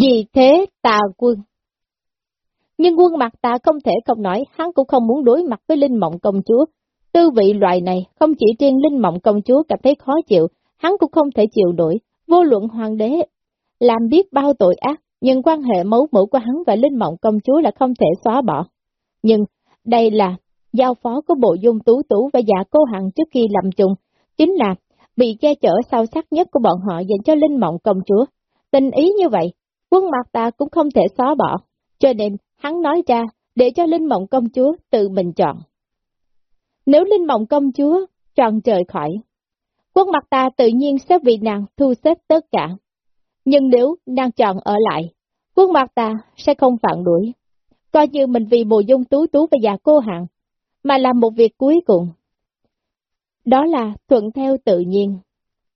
Vì thế tà quân. Nhưng quân mặt ta không thể không nói, hắn cũng không muốn đối mặt với Linh Mộng Công Chúa. Tư vị loài này, không chỉ riêng Linh Mộng Công Chúa cảm thấy khó chịu, hắn cũng không thể chịu nổi, vô luận hoàng đế. Làm biết bao tội ác, nhưng quan hệ mấu mũ của hắn và Linh Mộng Công Chúa là không thể xóa bỏ. Nhưng, đây là giao phó của bộ dung tú tú và dạ cô hằng trước khi làm chung, chính là bị che chở sâu sắc nhất của bọn họ dành cho Linh Mộng Công Chúa. Tình ý như vậy, quân mặt ta cũng không thể xóa bỏ, cho nên hắn nói ra để cho Linh Mộng Công Chúa tự mình chọn. Nếu Linh Mộng Công Chúa chọn trời khỏi, quân mặt ta tự nhiên sẽ vì nàng thu xếp tất cả. Nhưng nếu nàng chọn ở lại, quân mặt ta sẽ không phản đuổi. Coi như mình vì mùa dung tú tú và già cô hạng, mà làm một việc cuối cùng. Đó là thuận theo tự nhiên.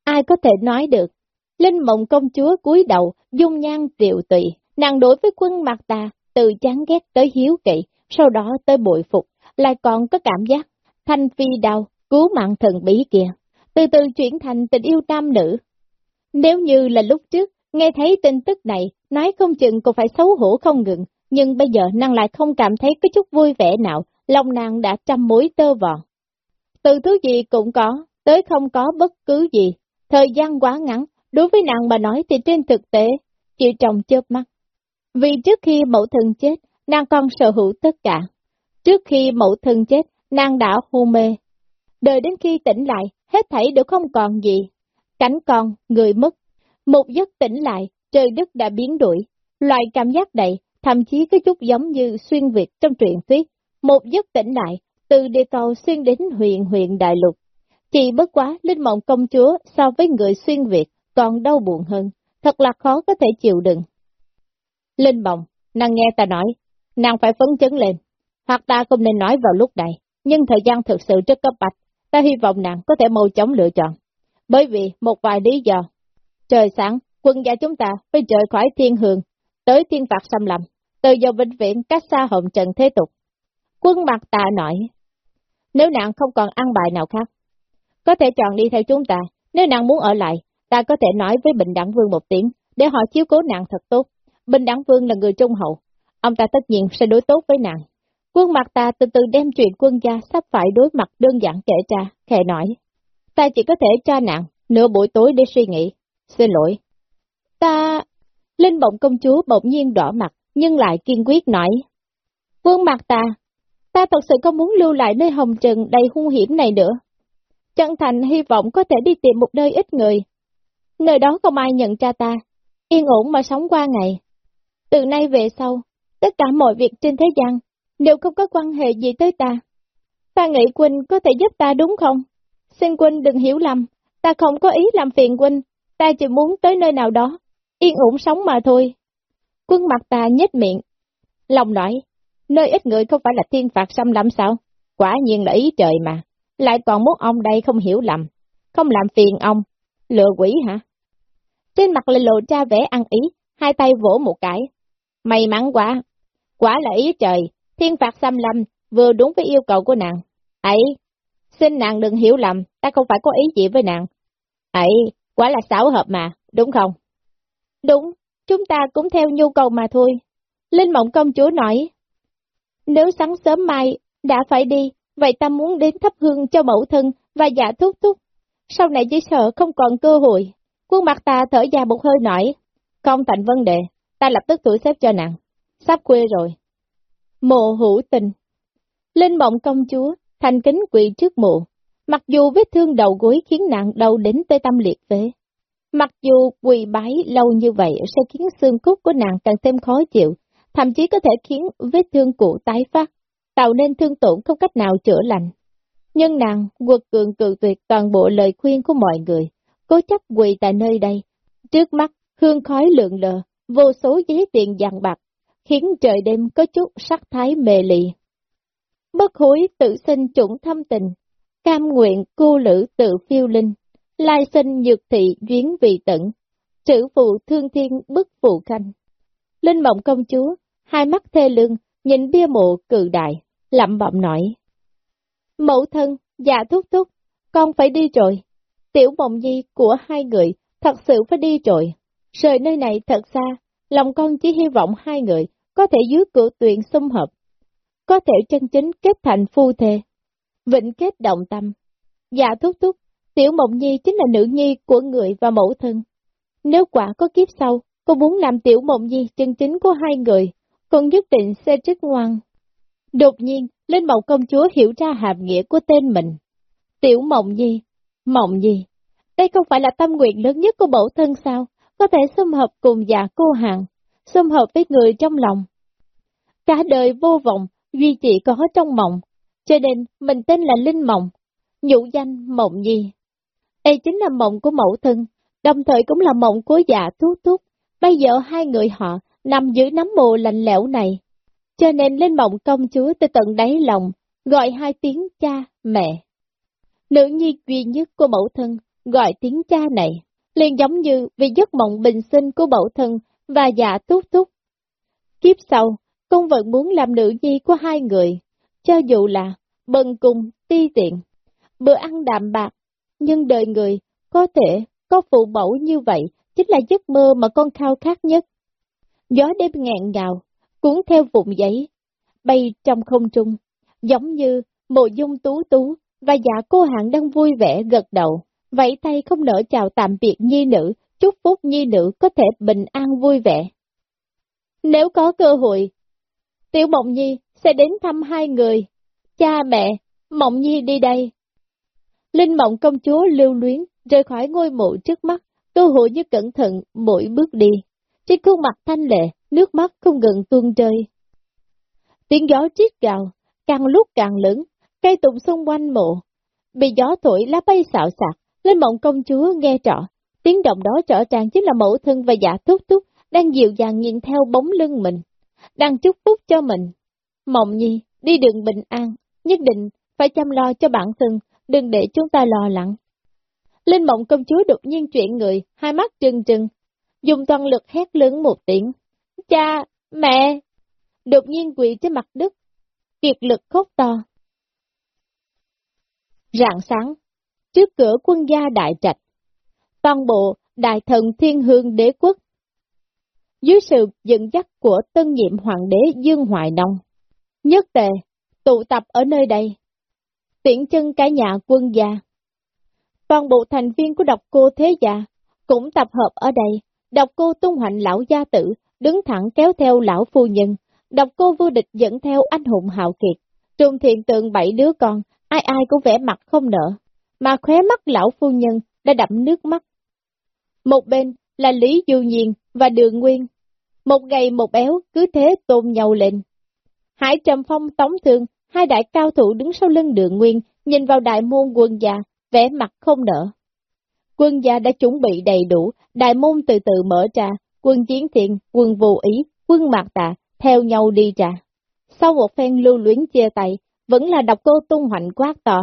Ai có thể nói được, Linh mộng công chúa cúi đầu, dung nhan tiệu tụy, nàng đối với quân mặt ta, từ chán ghét tới hiếu kỵ, sau đó tới bội phục, lại còn có cảm giác, thanh phi đau, cứu mạng thần bí kia, từ từ chuyển thành tình yêu nam nữ. Nếu như là lúc trước, nghe thấy tin tức này, nói không chừng cô phải xấu hổ không ngừng, nhưng bây giờ nàng lại không cảm thấy có chút vui vẻ nào, lòng nàng đã trăm mối tơ vò. Từ thứ gì cũng có, tới không có bất cứ gì, thời gian quá ngắn, đối với nàng mà nói thì trên thực tế, chỉ trồng chớp mắt. Vì trước khi mẫu thân chết, nàng còn sở hữu tất cả. Trước khi mẫu thân chết, nàng đã hôn mê. Đợi đến khi tỉnh lại, hết thảy đều không còn gì. Cảnh còn, người mất. Một giấc tỉnh lại, trời đất đã biến đổi. Loại cảm giác này, thậm chí có chút giống như xuyên Việt trong truyện thuyết. Một giấc tỉnh lại, từ địa cầu xuyên đến huyện huyện đại lục. Chỉ bất quá, Linh Mộng Công Chúa so với người xuyên Việt còn đau buồn hơn, thật là khó có thể chịu đựng. Linh Bồng nàng nghe ta nói, nàng phải phấn chấn lên, hoặc ta không nên nói vào lúc này, nhưng thời gian thực sự rất cấp bách, ta hy vọng nàng có thể mau chóng lựa chọn. Bởi vì một vài lý do, trời sáng, quân gia chúng ta phải rời khỏi thiên hương, tới thiên phạt xâm lầm, từ giờ vĩnh viễn cách xa hồng trần thế tục. Quân mặt ta nói, nếu nàng không còn ăn bài nào khác, có thể chọn đi theo chúng ta, nếu nàng muốn ở lại, ta có thể nói với Bình Đẳng Vương một tiếng, để họ chiếu cố nàng thật tốt. Bình Đẳng Vương là người trung hậu, ông ta tất nhiên sẽ đối tốt với nàng. Quân mặt ta từ từ đem chuyện quân gia sắp phải đối mặt đơn giản kể ra, khẽ nói. Ta chỉ có thể cho nàng nửa buổi tối để suy nghĩ. Xin lỗi. Ta... Linh bộng công chúa bỗng nhiên đỏ mặt, nhưng lại kiên quyết nói. Quân mặt ta, ta thật sự không muốn lưu lại nơi hồng trần đầy hung hiểm này nữa. Chân thành hy vọng có thể đi tìm một nơi ít người. Nơi đó không ai nhận ra ta, yên ổn mà sống qua ngày. Từ nay về sau, tất cả mọi việc trên thế gian đều không có quan hệ gì tới ta. Ta nghĩ Quỳnh có thể giúp ta đúng không? Xin Quỳnh đừng hiểu lầm, ta không có ý làm phiền Quỳnh, ta chỉ muốn tới nơi nào đó, yên ổn sống mà thôi. Quân mặt ta nhếch miệng, lòng nói, nơi ít người không phải là thiên phạt xâm lắm sao? Quả nhiên là ý trời mà, lại còn muốn ông đây không hiểu lầm, không làm phiền ông, lừa quỷ hả? Trên mặt lại lộ ra vẻ ăn ý, hai tay vỗ một cái. May mắn quá, quả là ý trời, thiên phạt xâm lâm, vừa đúng với yêu cầu của nàng. Ấy, xin nàng đừng hiểu lầm, ta không phải có ý gì với nàng. Ấy, quả là xảo hợp mà, đúng không? Đúng, chúng ta cũng theo nhu cầu mà thôi. Linh mộng công chúa nói, nếu sáng sớm mai đã phải đi, vậy ta muốn đến thắp hương cho mẫu thân và dạ thúc thúc. Sau này chỉ sợ không còn cơ hội. Khuôn mặt ta thở dài một hơi nổi. Không thành vấn đề, ta lập tức tuổi xếp cho nàng. Sắp quê rồi. Mộ hữu tình. Linh mộng công chúa, thành kính quỳ trước mộ. Mặc dù vết thương đầu gối khiến nàng đau đến tê tâm liệt phế. Mặc dù quỳ bái lâu như vậy sẽ khiến xương cốt của nàng càng thêm khó chịu, thậm chí có thể khiến vết thương cũ tái phát, tạo nên thương tổn không cách nào chữa lành. Nhưng nàng quật cường cự tuyệt toàn bộ lời khuyên của mọi người, cố chấp quỳ tại nơi đây. Trước mắt, hương khói lượn lờ, vô số giấy tiền dằn bạc, khiến trời đêm có chút sắc thái mê lì. Bất hối tự sinh chủng thâm tình, cam nguyện cô lữ tự phiêu linh, lai sinh nhược thị duyến vị tận, trữ phụ thương thiên bức phụ khanh. Linh mộng công chúa, hai mắt thê lương nhìn bia mộ cự đại, lẩm bẩm nói. Mẫu thân, dạ thúc thúc, con phải đi rồi. Tiểu mộng nhi của hai người thật sự phải đi rồi. Rời nơi này thật xa, lòng con chỉ hy vọng hai người có thể dưới cửa tuyển xung hợp, có thể chân chính kết thành phu thề, vĩnh kết động tâm. Dạ thúc thúc, Tiểu Mộng Nhi chính là nữ nhi của người và mẫu thân. Nếu quả có kiếp sau, cô muốn làm Tiểu Mộng Nhi chân chính của hai người, con nhất định sẽ rất ngoan. Đột nhiên, Linh Mộng công chúa hiểu ra hàm nghĩa của tên mình. Tiểu Mộng Nhi, Mộng gì? đây không phải là tâm nguyện lớn nhất của mẫu thân sao? Có thể xâm hợp cùng già cô hàng, xâm hợp với người trong lòng. Cả đời vô vọng, duy chỉ có trong mộng, cho nên mình tên là Linh Mộng, nhũ danh Mộng Nhi. Đây chính là mộng của mẫu thân, đồng thời cũng là mộng của già thú thúc. Bây giờ hai người họ nằm dưới nắm mồ lạnh lẽo này. Cho nên Linh Mộng công chúa từ tận đáy lòng, gọi hai tiếng cha, mẹ. Nữ nhi duy nhất của mẫu thân, gọi tiếng cha này, liền giống như vì giấc mộng bình sinh của mẫu thân và già túc túc. Kiếp sau, con vẫn muốn làm nữ nhi của hai người, cho dù là bần cùng, ti tiện, bữa ăn đạm bạc, nhưng đời người có thể có phụ mẫu như vậy chính là giấc mơ mà con khao khát nhất. Gió đêm ngẹn ngào, cuốn theo vụn giấy, bay trong không trung, giống như mộ dung tú tú và dạ cô hạng đang vui vẻ gật đầu, vẫy tay không nỡ chào tạm biệt nhi nữ, chúc phúc nhi nữ có thể bình an vui vẻ. Nếu có cơ hội, Tiểu Mộng Nhi sẽ đến thăm hai người, cha mẹ, Mộng Nhi đi đây. Linh Mộng công chúa lưu luyến, rời khỏi ngôi mộ trước mắt, cơ hội như cẩn thận mỗi bước đi. Trên khuôn mặt thanh lệ, nước mắt không ngừng tuôn rơi. Tiếng gió trít gào, càng lúc càng lớn, cây tùng xung quanh mộ. Bị gió thổi lá bay xạo xạc, lên mộng công chúa nghe trọ. tiếng động đó rõ ràng chính là mẫu thân và dạ thúc thúc đang dịu dàng nhìn theo bóng lưng mình, đang chúc phúc cho mình. Mộng nhi, đi đường bình an, nhất định phải chăm lo cho bản thân, đừng để chúng ta lo lắng. Linh mộng công chúa đột nhiên chuyển người, hai mắt trừng trừng, dùng toàn lực hét lớn một tiếng. Cha, mẹ! Đột nhiên quỳ trên mặt đất, kiệt lực khóc to. Rạng sáng, trước cửa quân gia đại trạch, toàn bộ đại thần thiên hương đế quốc, dưới sự dẫn dắt của tân nhiệm hoàng đế Dương Hoài Đông, nhất tề, tụ tập ở nơi đây, tiễn chân cả nhà quân gia. Toàn bộ thành viên của độc cô thế gia cũng tập hợp ở đây, độc cô tung hoành lão gia tử, đứng thẳng kéo theo lão phu nhân, độc cô vô địch dẫn theo anh hùng hào kiệt, trung thiền tượng bảy đứa con, ai ai cũng vẻ mặt không nở, mà khóe mắt lão phu nhân đã đậm nước mắt. Một bên là Lý Du Nhiên và Đường Nguyên, một gầy một béo cứ thế tôn nhau lên. Hải Trầm Phong tống thương, hai đại cao thủ đứng sau lưng Đường Nguyên, nhìn vào đại môn quân gia, vẻ mặt không nở. Quân gia đã chuẩn bị đầy đủ, đại môn từ từ mở ra, quân chiến thiện, quân vô ý, quân mạc tạ, theo nhau đi ra. Sau một phen lưu luyến chia tay, vẫn là độc cô tung hoành quát to.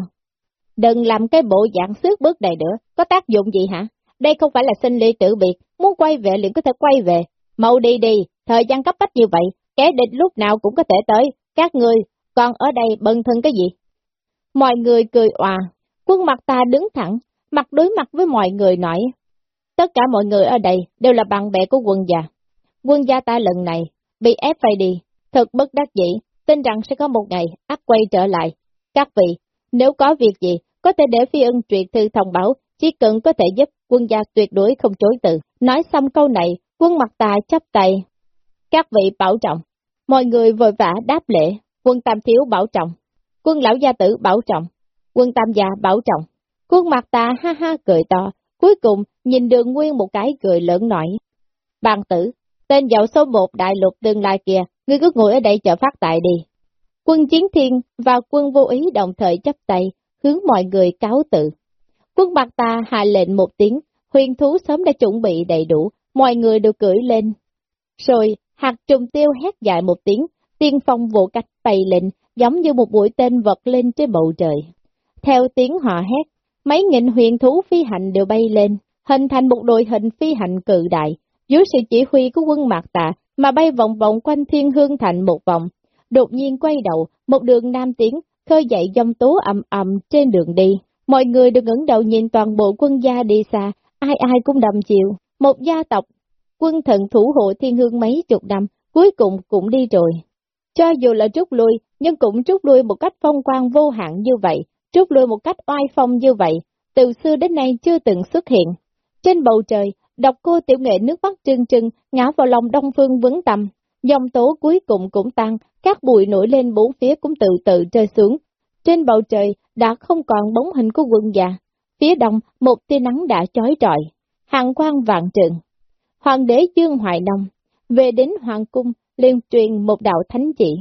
Đừng làm cái bộ dạng xước bước này nữa, có tác dụng gì hả? Đây không phải là sinh ly tử biệt, muốn quay về liền có thể quay về. Mau đi đi, thời gian cấp bách như vậy, kẻ địch lúc nào cũng có thể tới, các người, còn ở đây bận thân cái gì? Mọi người cười òa, quân mặt ta đứng thẳng, mặt đối mặt với mọi người nói. Tất cả mọi người ở đây đều là bạn bè của quân gia. Quân gia ta lần này bị ép phải đi, thật bất đắc dĩ, tin rằng sẽ có một ngày ác quay trở lại. Các vị, nếu có việc gì, có thể để phi ân truyền thư thông báo, chỉ cần có thể giúp quân gia tuyệt đối không chối từ. Nói xong câu này, quân mặt tà chấp tay. Các vị bảo trọng. Mọi người vội vã đáp lễ, quân tam thiếu bảo trọng. Quân lão gia tử bảo trọng. Quân tam gia bảo trọng. Quân mặt tà ha ha cười to, cuối cùng nhìn đường nguyên một cái cười lớn nổi. Bàn tử, tên dậu số một đại lục tương lai kia, ngươi cứ ngồi ở đây chờ phát tại đi. Quân chiến thiên và quân vô ý đồng thời chấp tay, hướng mọi người cáo tự. Quân bạc ta hạ lệnh một tiếng, huyền thú sớm đã chuẩn bị đầy đủ, mọi người đều cưỡi lên. Rồi, hạt trùng tiêu hét dài một tiếng, tiên phong vụ cách bay lên, giống như một mũi tên vật lên trên bầu trời. Theo tiếng họ hét, mấy nghìn huyền thú phi hành đều bay lên, hình thành một đội hình phi hành cự đại, dưới sự chỉ huy của quân mạc tạ mà bay vòng vòng quanh thiên hương thành một vòng. Đột nhiên quay đầu, một đường nam tiến, khơi dậy dòng tố ầm ầm trên đường đi. Mọi người được ngẩng đầu nhìn toàn bộ quân gia đi xa, ai ai cũng đầm chịu. Một gia tộc, quân thần thủ hộ thiên hương mấy chục năm, cuối cùng cũng đi rồi. Cho dù là rút lui, nhưng cũng rút lui một cách phong quang vô hạn như vậy, rút lui một cách oai phong như vậy, từ xưa đến nay chưa từng xuất hiện. Trên bầu trời, độc cô tiểu nghệ nước mắt trưng trưng, ngã vào lòng đông phương vững tâm, dòng tố cuối cùng cũng tăng, các bụi nổi lên bốn phía cũng từ từ rơi xuống. Trên bầu trời đã không còn bóng hình của quân già, phía đông một tia nắng đã chói trọi, hàng quang vạn trường. Hoàng đế Dương Hoài Nông, về đến Hoàng Cung, liên truyền một đạo thánh chỉ.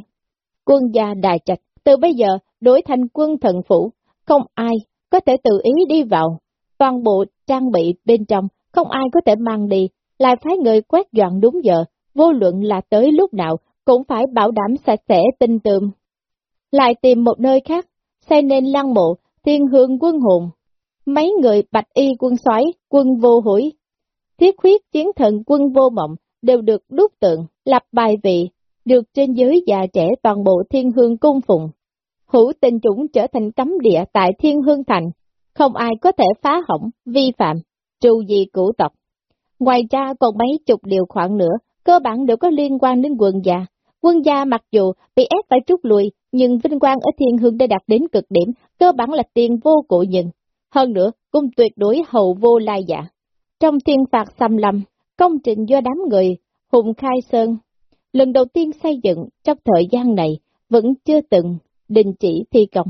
Quân gia đài trạch, từ bây giờ đổi thành quân thần phủ, không ai có thể tự ý đi vào, toàn bộ trang bị bên trong, không ai có thể mang đi, lại phái người quét dọn đúng giờ, vô luận là tới lúc nào, cũng phải bảo đảm sạch sẽ tinh tường. Lại tìm một nơi khác, xây nên lăng mộ, thiên hương quân hồn. Mấy người bạch y quân xoáy, quân vô hủy, thiết khuyết chiến thần quân vô mộng đều được đúc tượng, lập bài vị, được trên giới già trẻ toàn bộ thiên hương cung phụng. Hữu tình chủng trở thành cấm địa tại thiên hương thành, không ai có thể phá hỏng, vi phạm, trù gì cửu tộc. Ngoài ra còn mấy chục điều khoản nữa, cơ bản đều có liên quan đến quân gia. Quân gia mặc dù bị ép phải trút lui, nhưng vinh quang ở thiên hương đã đạt đến cực điểm, cơ bản là tiền vô cụ nhận. Hơn nữa, cũng tuyệt đối hậu vô lai giả. Trong thiên phạt xâm lâm, công trình do đám người Hùng Khai Sơn, lần đầu tiên xây dựng trong thời gian này vẫn chưa từng đình chỉ thi công.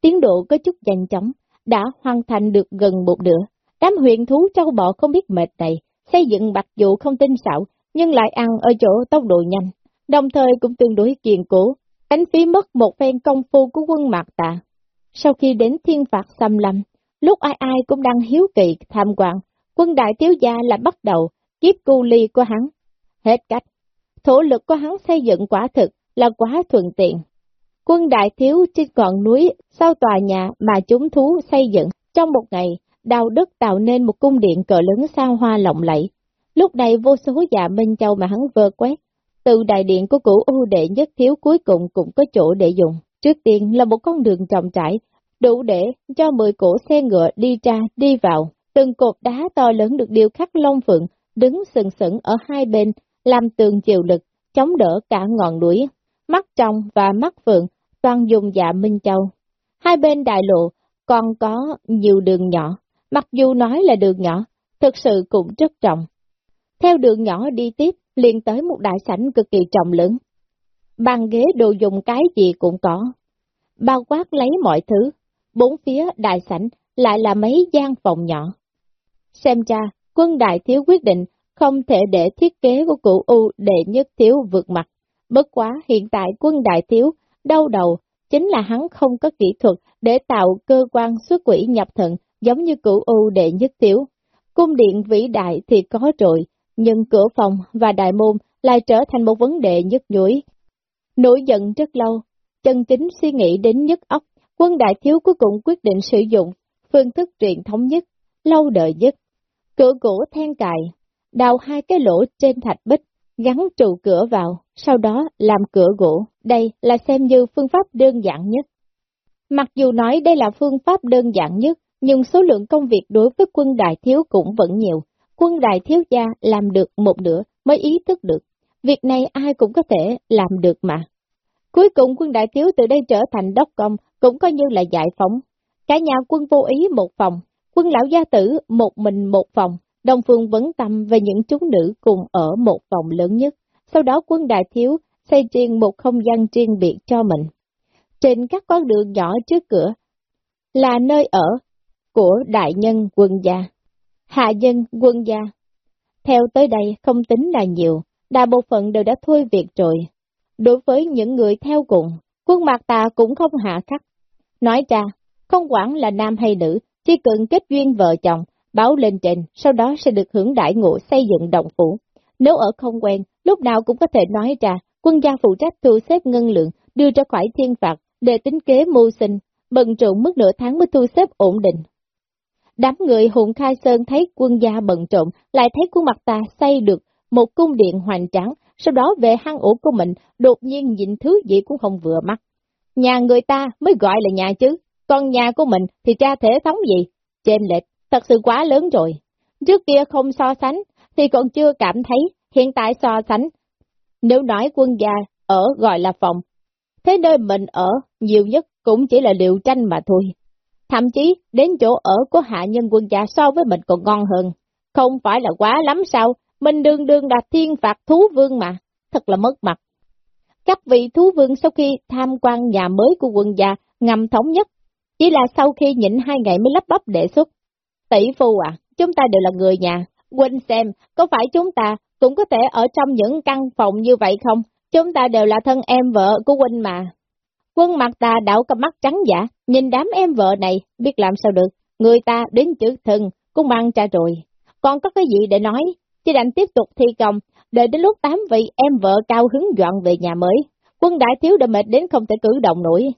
Tiến độ có chút nhanh chóng, đã hoàn thành được gần một nửa. Đám huyện thú trâu bọ không biết mệt này, xây dựng mặc dù không tinh xảo, nhưng lại ăn ở chỗ tốc độ nhanh, đồng thời cũng tương đối kiên cố, đánh phí mất một phen công phu của quân mạc tạ. Sau khi đến thiên phạt xâm lâm, lúc ai ai cũng đang hiếu kỳ tham quan, quân đại thiếu gia là bắt đầu kiếp cu ly của hắn. Hết cách, thổ lực của hắn xây dựng quả thực là quá thuận tiện. Quân đại thiếu trên ngọn núi sau tòa nhà mà chúng thú xây dựng trong một ngày, đào đất tạo nên một cung điện cỡ lớn sao hoa lộng lẫy. Lúc này vô số dạ Minh Châu mà hắn vơ quét, từ đại điện của cửu ưu đệ nhất thiếu cuối cùng cũng có chỗ để dùng. Trước tiên là một con đường trồng trải, đủ để cho 10 cổ xe ngựa đi ra, đi vào. Từng cột đá to lớn được điêu khắc long phượng, đứng sừng sững ở hai bên, làm tường chịu lực, chống đỡ cả ngọn núi. Mắt trong và mắt phượng, toàn dùng dạ Minh Châu. Hai bên đại lộ còn có nhiều đường nhỏ, mặc dù nói là đường nhỏ, thực sự cũng rất trọng. Theo đường nhỏ đi tiếp, liền tới một đại sảnh cực kỳ trọng lớn. Bàn ghế đồ dùng cái gì cũng có. Bao quát lấy mọi thứ, bốn phía đại sảnh lại là mấy gian phòng nhỏ. Xem ra, quân đại thiếu quyết định không thể để thiết kế của cụ U đệ nhất thiếu vượt mặt. Bất quá hiện tại quân đại thiếu, đau đầu, chính là hắn không có kỹ thuật để tạo cơ quan xuất quỷ nhập thận giống như cửu U đệ nhất tiểu Cung điện vĩ đại thì có rồi, nhưng cửa phòng và đại môn lại trở thành một vấn đề nhức nhối. Nổi giận rất lâu, chân chính suy nghĩ đến nhất ốc, quân đại thiếu cuối cùng quyết định sử dụng phương thức truyền thống nhất, lâu đời nhất. Cửa gỗ then cài, đào hai cái lỗ trên thạch bích, gắn trụ cửa vào, sau đó làm cửa gỗ. Đây là xem như phương pháp đơn giản nhất. Mặc dù nói đây là phương pháp đơn giản nhất, nhưng số lượng công việc đối với quân đại thiếu cũng vẫn nhiều. Quân đại thiếu gia làm được một nửa mới ý thức được. Việc này ai cũng có thể làm được mà. Cuối cùng quân đại thiếu từ đây trở thành đốc công, cũng coi như là giải phóng. Cả nhà quân vô ý một phòng, quân lão gia tử một mình một phòng, đồng Phương vấn tâm về những chúng nữ cùng ở một phòng lớn nhất. Sau đó quân đại thiếu xây riêng một không gian riêng biệt cho mình. Trên các con đường nhỏ trước cửa là nơi ở của đại nhân quân gia, hạ nhân quân gia. Theo tới đây không tính là nhiều, đa bộ phận đều đã thôi việc rồi. Đối với những người theo cùng, quân mạc tà cũng không hạ khắc. Nói ra, không quản là nam hay nữ, chỉ cần kết duyên vợ chồng, báo lên trên, sau đó sẽ được hưởng đại ngộ xây dựng đồng phủ. Nếu ở không quen, lúc nào cũng có thể nói ra, quân gia phụ trách thu xếp ngân lượng, đưa ra khỏi thiên phạt, để tính kế mưu sinh, bận rộn mất nửa tháng mới thu xếp ổn định. Đám người hùng khai sơn thấy quân gia bận trộn, lại thấy khuôn mặt ta xây được một cung điện hoành tráng, sau đó về hang ổ của mình, đột nhiên nhìn thứ gì cũng không vừa mắt. Nhà người ta mới gọi là nhà chứ, còn nhà của mình thì tra thể thống gì? Trên lệch, thật sự quá lớn rồi. Trước kia không so sánh, thì còn chưa cảm thấy, hiện tại so sánh. Nếu nói quân gia ở gọi là phòng, thế nơi mình ở nhiều nhất cũng chỉ là liệu tranh mà thôi. Thậm chí đến chỗ ở của hạ nhân quân gia so với mình còn ngon hơn. Không phải là quá lắm sao, mình đương đương là thiên phạt thú vương mà, thật là mất mặt. Các vị thú vương sau khi tham quan nhà mới của quân gia ngầm thống nhất, chỉ là sau khi nhịn hai ngày mới lắp bắp đề xuất. Tỷ phu à, chúng ta đều là người nhà, quên xem, có phải chúng ta cũng có thể ở trong những căn phòng như vậy không? Chúng ta đều là thân em vợ của huynh mà. Quân mặt ta đảo cặp mắt trắng giả, nhìn đám em vợ này, biết làm sao được, người ta đến chữ thần cũng mang cha rồi. Còn có cái gì để nói, chỉ đành tiếp tục thi công, đợi đến lúc tám vị em vợ cao hứng dọn về nhà mới. Quân đại thiếu đã mệt đến không thể cử động nổi.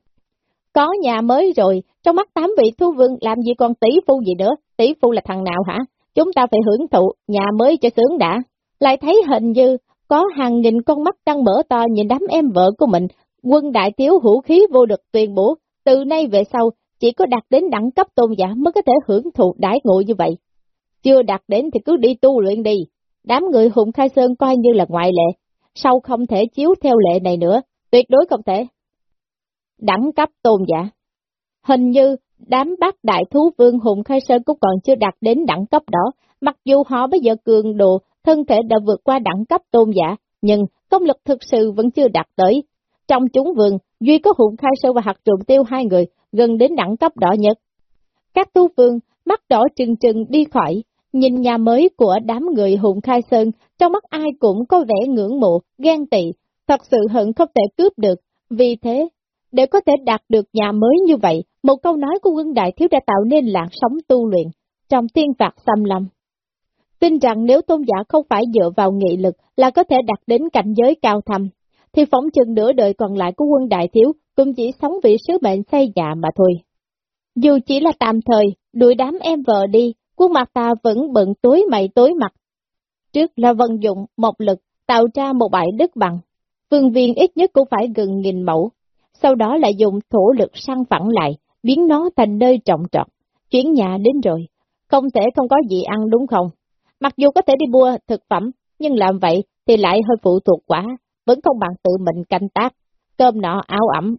Có nhà mới rồi, trong mắt tám vị thu vương làm gì còn tỷ phu gì nữa, tỷ phu là thằng nào hả? Chúng ta phải hưởng thụ nhà mới cho sướng đã. Lại thấy hình như có hàng nghìn con mắt đang mở to nhìn đám em vợ của mình, quân đại thiếu hữu khí vô lực tuyên bố, từ nay về sau, chỉ có đạt đến đẳng cấp tôn giả mới có thể hưởng thụ đãi ngộ như vậy. Chưa đạt đến thì cứ đi tu luyện đi, đám người hùng khai sơn coi như là ngoại lệ, sau không thể chiếu theo lệ này nữa, tuyệt đối không thể. Đẳng cấp tôn giả Hình như đám bác đại thú vương hùng khai sơn cũng còn chưa đạt đến đẳng cấp đó, mặc dù họ bây giờ cường độ, thân thể đã vượt qua đẳng cấp tôn giả, nhưng công lực thực sự vẫn chưa đạt tới. Trong chúng vườn duy có hùng khai sơn và hạt trùng tiêu hai người, gần đến đẳng cấp đỏ nhất. Các tu vương, mắt đỏ trừng trừng đi khỏi, nhìn nhà mới của đám người hùng khai sơn, trong mắt ai cũng có vẻ ngưỡng mộ, ghen tị, thật sự hận không thể cướp được, vì thế để có thể đạt được nhà mới như vậy, một câu nói của quân đại thiếu đã tạo nên làn sóng tu luyện trong tiên phạt xâm lâm. Tin rằng nếu tôn giả không phải dựa vào nghị lực là có thể đạt đến cảnh giới cao thầm, thì phóng chừng nửa đời còn lại của quân đại thiếu cũng chỉ sống vì sứ mệnh xây nhà mà thôi. Dù chỉ là tạm thời, đuổi đám em vợ đi, quân mặt ta vẫn bận tối mày tối mặt. Trước là vận dụng một lực tạo ra một bãi đất bằng, phương viên ít nhất cũng phải gần nghìn mẫu, sau đó lại dùng thổ lực săn phẳng lại, biến nó thành nơi trọng trọt. Chuyển nhà đến rồi, không thể không có gì ăn đúng không? Mặc dù có thể đi mua thực phẩm, nhưng làm vậy thì lại hơi phụ thuộc quá, vẫn không bằng tự mình canh tác, cơm nọ áo ẩm.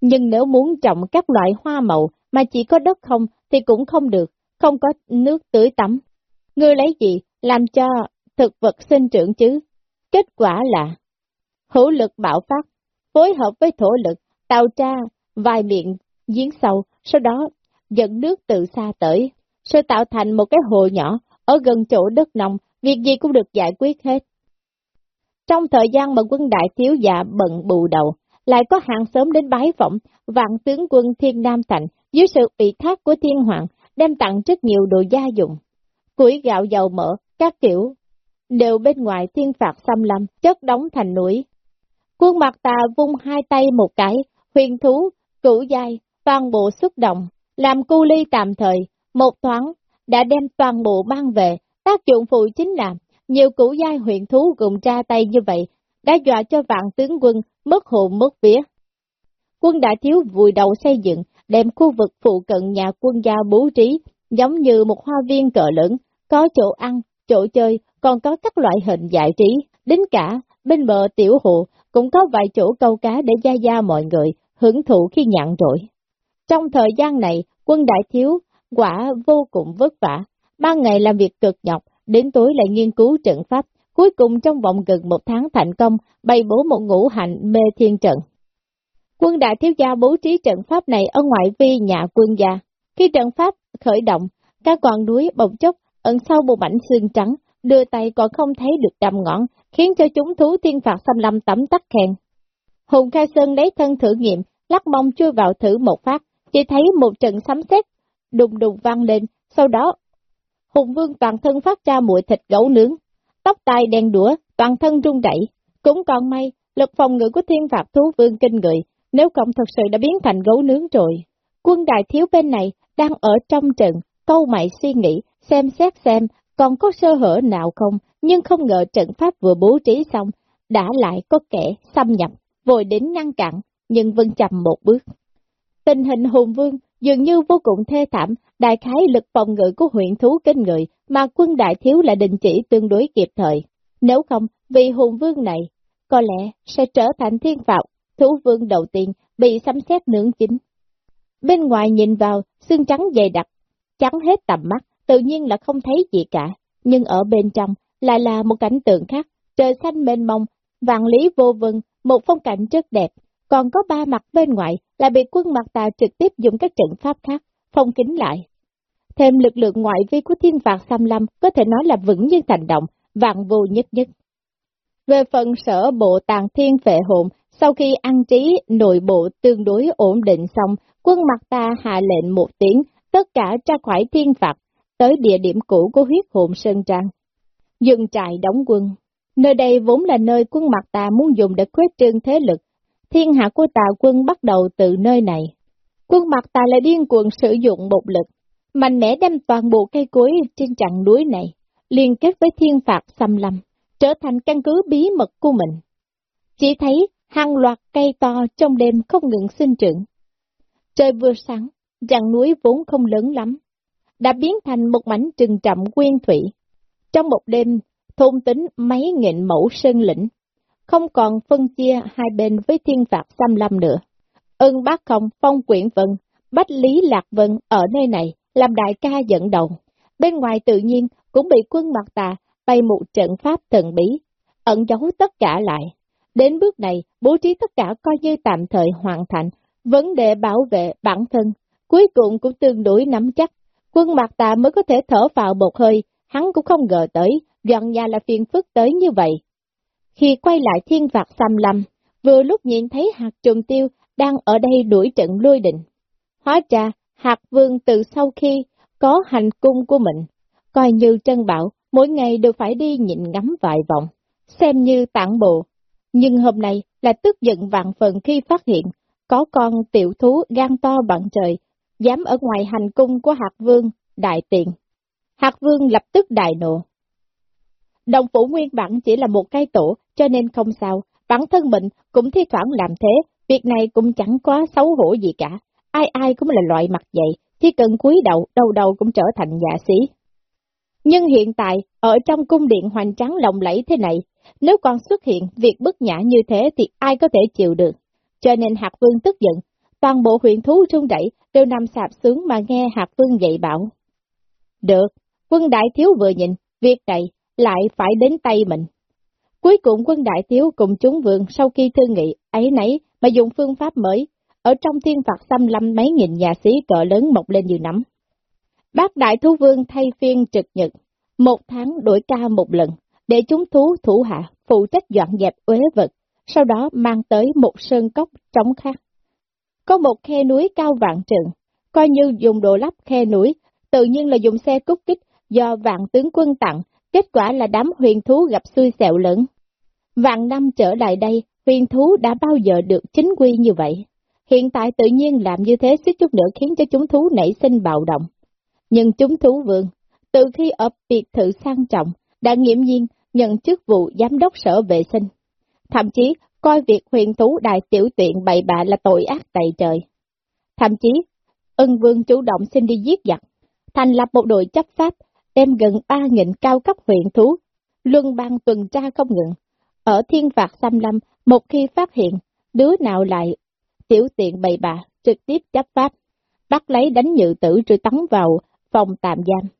Nhưng nếu muốn trồng các loại hoa màu mà chỉ có đất không thì cũng không được, không có nước tưới tắm. Ngươi lấy gì làm cho thực vật sinh trưởng chứ? Kết quả là hữu lực bạo phát, phối hợp với thổ lực, tạo ra vài miệng giếng sâu, sau đó dẫn nước từ xa tới, sẽ tạo thành một cái hồ nhỏ ở gần chỗ đất nông, việc gì cũng được giải quyết hết. Trong thời gian mà quân đại thiếu già bận bù đầu, lại có hàng sớm đến bái phỏng vạn tướng quân Thiên Nam Thành dưới sự ủy thác của Thiên Hoàng, đem tặng rất nhiều đồ gia dụng. Củi gạo dầu mỡ, các kiểu, đều bên ngoài thiên phạt xâm lâm, chất đóng thành núi, Quân mặt tà vung hai tay một cái, huyền thú, cửu dai, toàn bộ xuất động, làm cu ly tạm thời, một thoáng, đã đem toàn bộ mang về, tác dụng phụ chính là, nhiều củ giai huyện thú cùng ra tay như vậy, đã dọa cho vạn tướng quân mất hồn mất vía. Quân đã thiếu vùi đầu xây dựng, đem khu vực phụ cận nhà quân gia bố trí, giống như một hoa viên cỡ lớn, có chỗ ăn, chỗ chơi, còn có các loại hình giải trí, đến cả bên bờ tiểu hộ cũng có vài chỗ câu cá để gia gia mọi người hưởng thụ khi nhạn rỗi. Trong thời gian này, quân đại thiếu quả vô cùng vất vả, ban ngày làm việc cực nhọc, đến tối lại nghiên cứu trận pháp, cuối cùng trong vòng gần một tháng thành công bày bố một ngũ hành mê thiên trận. Quân đại thiếu gia bố trí trận pháp này ở ngoại vi nhà quân gia. Khi trận pháp khởi động, các con núi bỗng chốc ẩn sau một mảnh xương trắng, đưa tay còn không thấy được đầm ngọn, khiến cho chúng thú thiên phạt xâm lâm tắm tắt khen. Hùng Khai Sơn lấy thân thử nghiệm, lắc mông chui vào thử một phát, chỉ thấy một trận sấm sét đùng đùng vang lên, sau đó Hùng Vương toàn thân phát ra mùi thịt gấu nướng, tóc tai đen đũa, toàn thân rung rẩy. Cũng còn may, lực phòng ngự của thiên phạt thú vương kinh người, nếu không thật sự đã biến thành gấu nướng rồi. Quân đại thiếu bên này đang ở trong trận, câu mày suy nghĩ, xem xét xem còn có sơ hở nào không, nhưng không ngờ trận pháp vừa bố trí xong, đã lại có kẻ xâm nhập, vội đến ngăn cản, nhưng vẫn chậm một bước. Tình hình hùng vương dường như vô cùng thê thảm, đại khái lực phòng ngự của huyện thú kinh người, mà quân đại thiếu là đình chỉ tương đối kịp thời. Nếu không, vị hùng vương này, có lẽ sẽ trở thành thiên phạo, thú vương đầu tiên bị sấm xét nướng chính. Bên ngoài nhìn vào, xương trắng dày đặc, trắng hết tầm mắt, tự nhiên là không thấy gì cả, nhưng ở bên trong lại là một cảnh tượng khác, trời xanh mênh mông, vạn lý vô vân, một phong cảnh rất đẹp, còn có ba mặt bên ngoài là bị quân mặt tà trực tiếp dùng các trận pháp khác, phong kính lại. Thêm lực lượng ngoại vi của thiên phạt xăm lâm có thể nói là vững như thành động, vạn vô nhất nhất. Về phần sở bộ tàng thiên vệ hồn, sau khi ăn trí nội bộ tương đối ổn định xong, quân mặt ta hạ lệnh một tiếng, tất cả ra khỏi thiên phạt, tới địa điểm cũ của huyết hồn Sơn Trang. Dừng trại đóng quân. Nơi đây vốn là nơi quân mặt ta muốn dùng để khuếch trương thế lực. Thiên hạ của tà quân bắt đầu từ nơi này. Quân mặt tà lại điên cuồng sử dụng một lực, mạnh mẽ đem toàn bộ cây cối trên chặng núi này, liên kết với thiên phạt xâm lâm, trở thành căn cứ bí mật của mình. Chỉ thấy hàng loạt cây to trong đêm không ngừng sinh trưởng. Trời vừa sáng, chặng núi vốn không lớn lắm, đã biến thành một mảnh trừng trọng quyên thủy. Trong một đêm, thôn tính mấy nghìn mẫu sơn lĩnh, không còn phân chia hai bên với thiên phạt xâm lâm nữa. Ưng bác không phong quyển vân, bách lý lạc vân ở nơi này làm đại ca dẫn đầu. Bên ngoài tự nhiên cũng bị quân mặt tà bày một trận pháp thần bí, ẩn giấu tất cả lại. Đến bước này, bố trí tất cả coi như tạm thời hoàn thành, vấn đề bảo vệ bản thân, cuối cùng cũng tương đối nắm chắc. Quân mặt tà mới có thể thở vào một hơi, hắn cũng không ngờ tới, dọn nhà là phiền phức tới như vậy. Khi quay lại thiên vạc xăm lâm, vừa lúc nhìn thấy hạt trùng tiêu đang ở đây đuổi trận lôi định. Hóa ra, hạt vương từ sau khi có hành cung của mình, coi như chân bảo, mỗi ngày đều phải đi nhịn ngắm vài vòng, xem như tản bộ. Nhưng hôm nay là tức giận vạn phần khi phát hiện có con tiểu thú gan to bằng trời, dám ở ngoài hành cung của hạt vương, đại tiện. Hạt vương lập tức đại nộ. Đồng phủ nguyên bản chỉ là một cái tổ, cho nên không sao, bản thân mình cũng thi thoảng làm thế, việc này cũng chẳng quá xấu hổ gì cả, ai ai cũng là loại mặt vậy, chỉ cần cúi đầu, đầu đầu cũng trở thành giả sĩ. Nhưng hiện tại, ở trong cung điện hoành tráng lộng lẫy thế này, nếu còn xuất hiện việc bất nhã như thế thì ai có thể chịu được. Cho nên Hạt Vương tức giận, toàn bộ huyện thú trung đẩy đều nằm sạp sướng mà nghe Hạt Vương dạy bảo. Được, quân đại thiếu vừa nhìn, việc này lại phải đến tay mình. Cuối cùng quân đại thiếu cùng chúng vương sau khi thương nghị ấy nấy mà dùng phương pháp mới, ở trong thiên phạt xâm lâm mấy nghìn nhà sĩ cỡ lớn mọc lên như nắm. Bác đại thú vương thay phiên trực nhật, một tháng đổi ca một lần, để chúng thú thủ hạ phụ trách dọn dẹp uế vật, sau đó mang tới một sơn cốc trống khác. Có một khe núi cao vạn trượng, coi như dùng đồ lắp khe núi, tự nhiên là dùng xe cúc kích do vạn tướng quân tặng, kết quả là đám huyền thú gặp xui xẻo lớn. Vạn năm trở lại đây, huyền thú đã bao giờ được chính quy như vậy. Hiện tại tự nhiên làm như thế suýt chút nữa khiến cho chúng thú nảy sinh bạo động. Nhưng chúng thú vương, từ khi ở biệt thự sang trọng, đã nghiễm nhiên nhận chức vụ giám đốc sở vệ sinh. Thậm chí, coi việc huyền thú đại tiểu tiện bậy bạ là tội ác tày trời. Thậm chí, ân vương chủ động xin đi giết giặc, thành lập một đội chấp pháp, đem gần ba nghìn cao cấp huyện thú, luân ban tuần tra không ngừng. Ở thiên phạt xâm lâm, một khi phát hiện, đứa nào lại tiểu tiện bày bạ, trực tiếp chấp pháp, bắt lấy đánh nhự tử rồi tấn vào phòng tạm giam.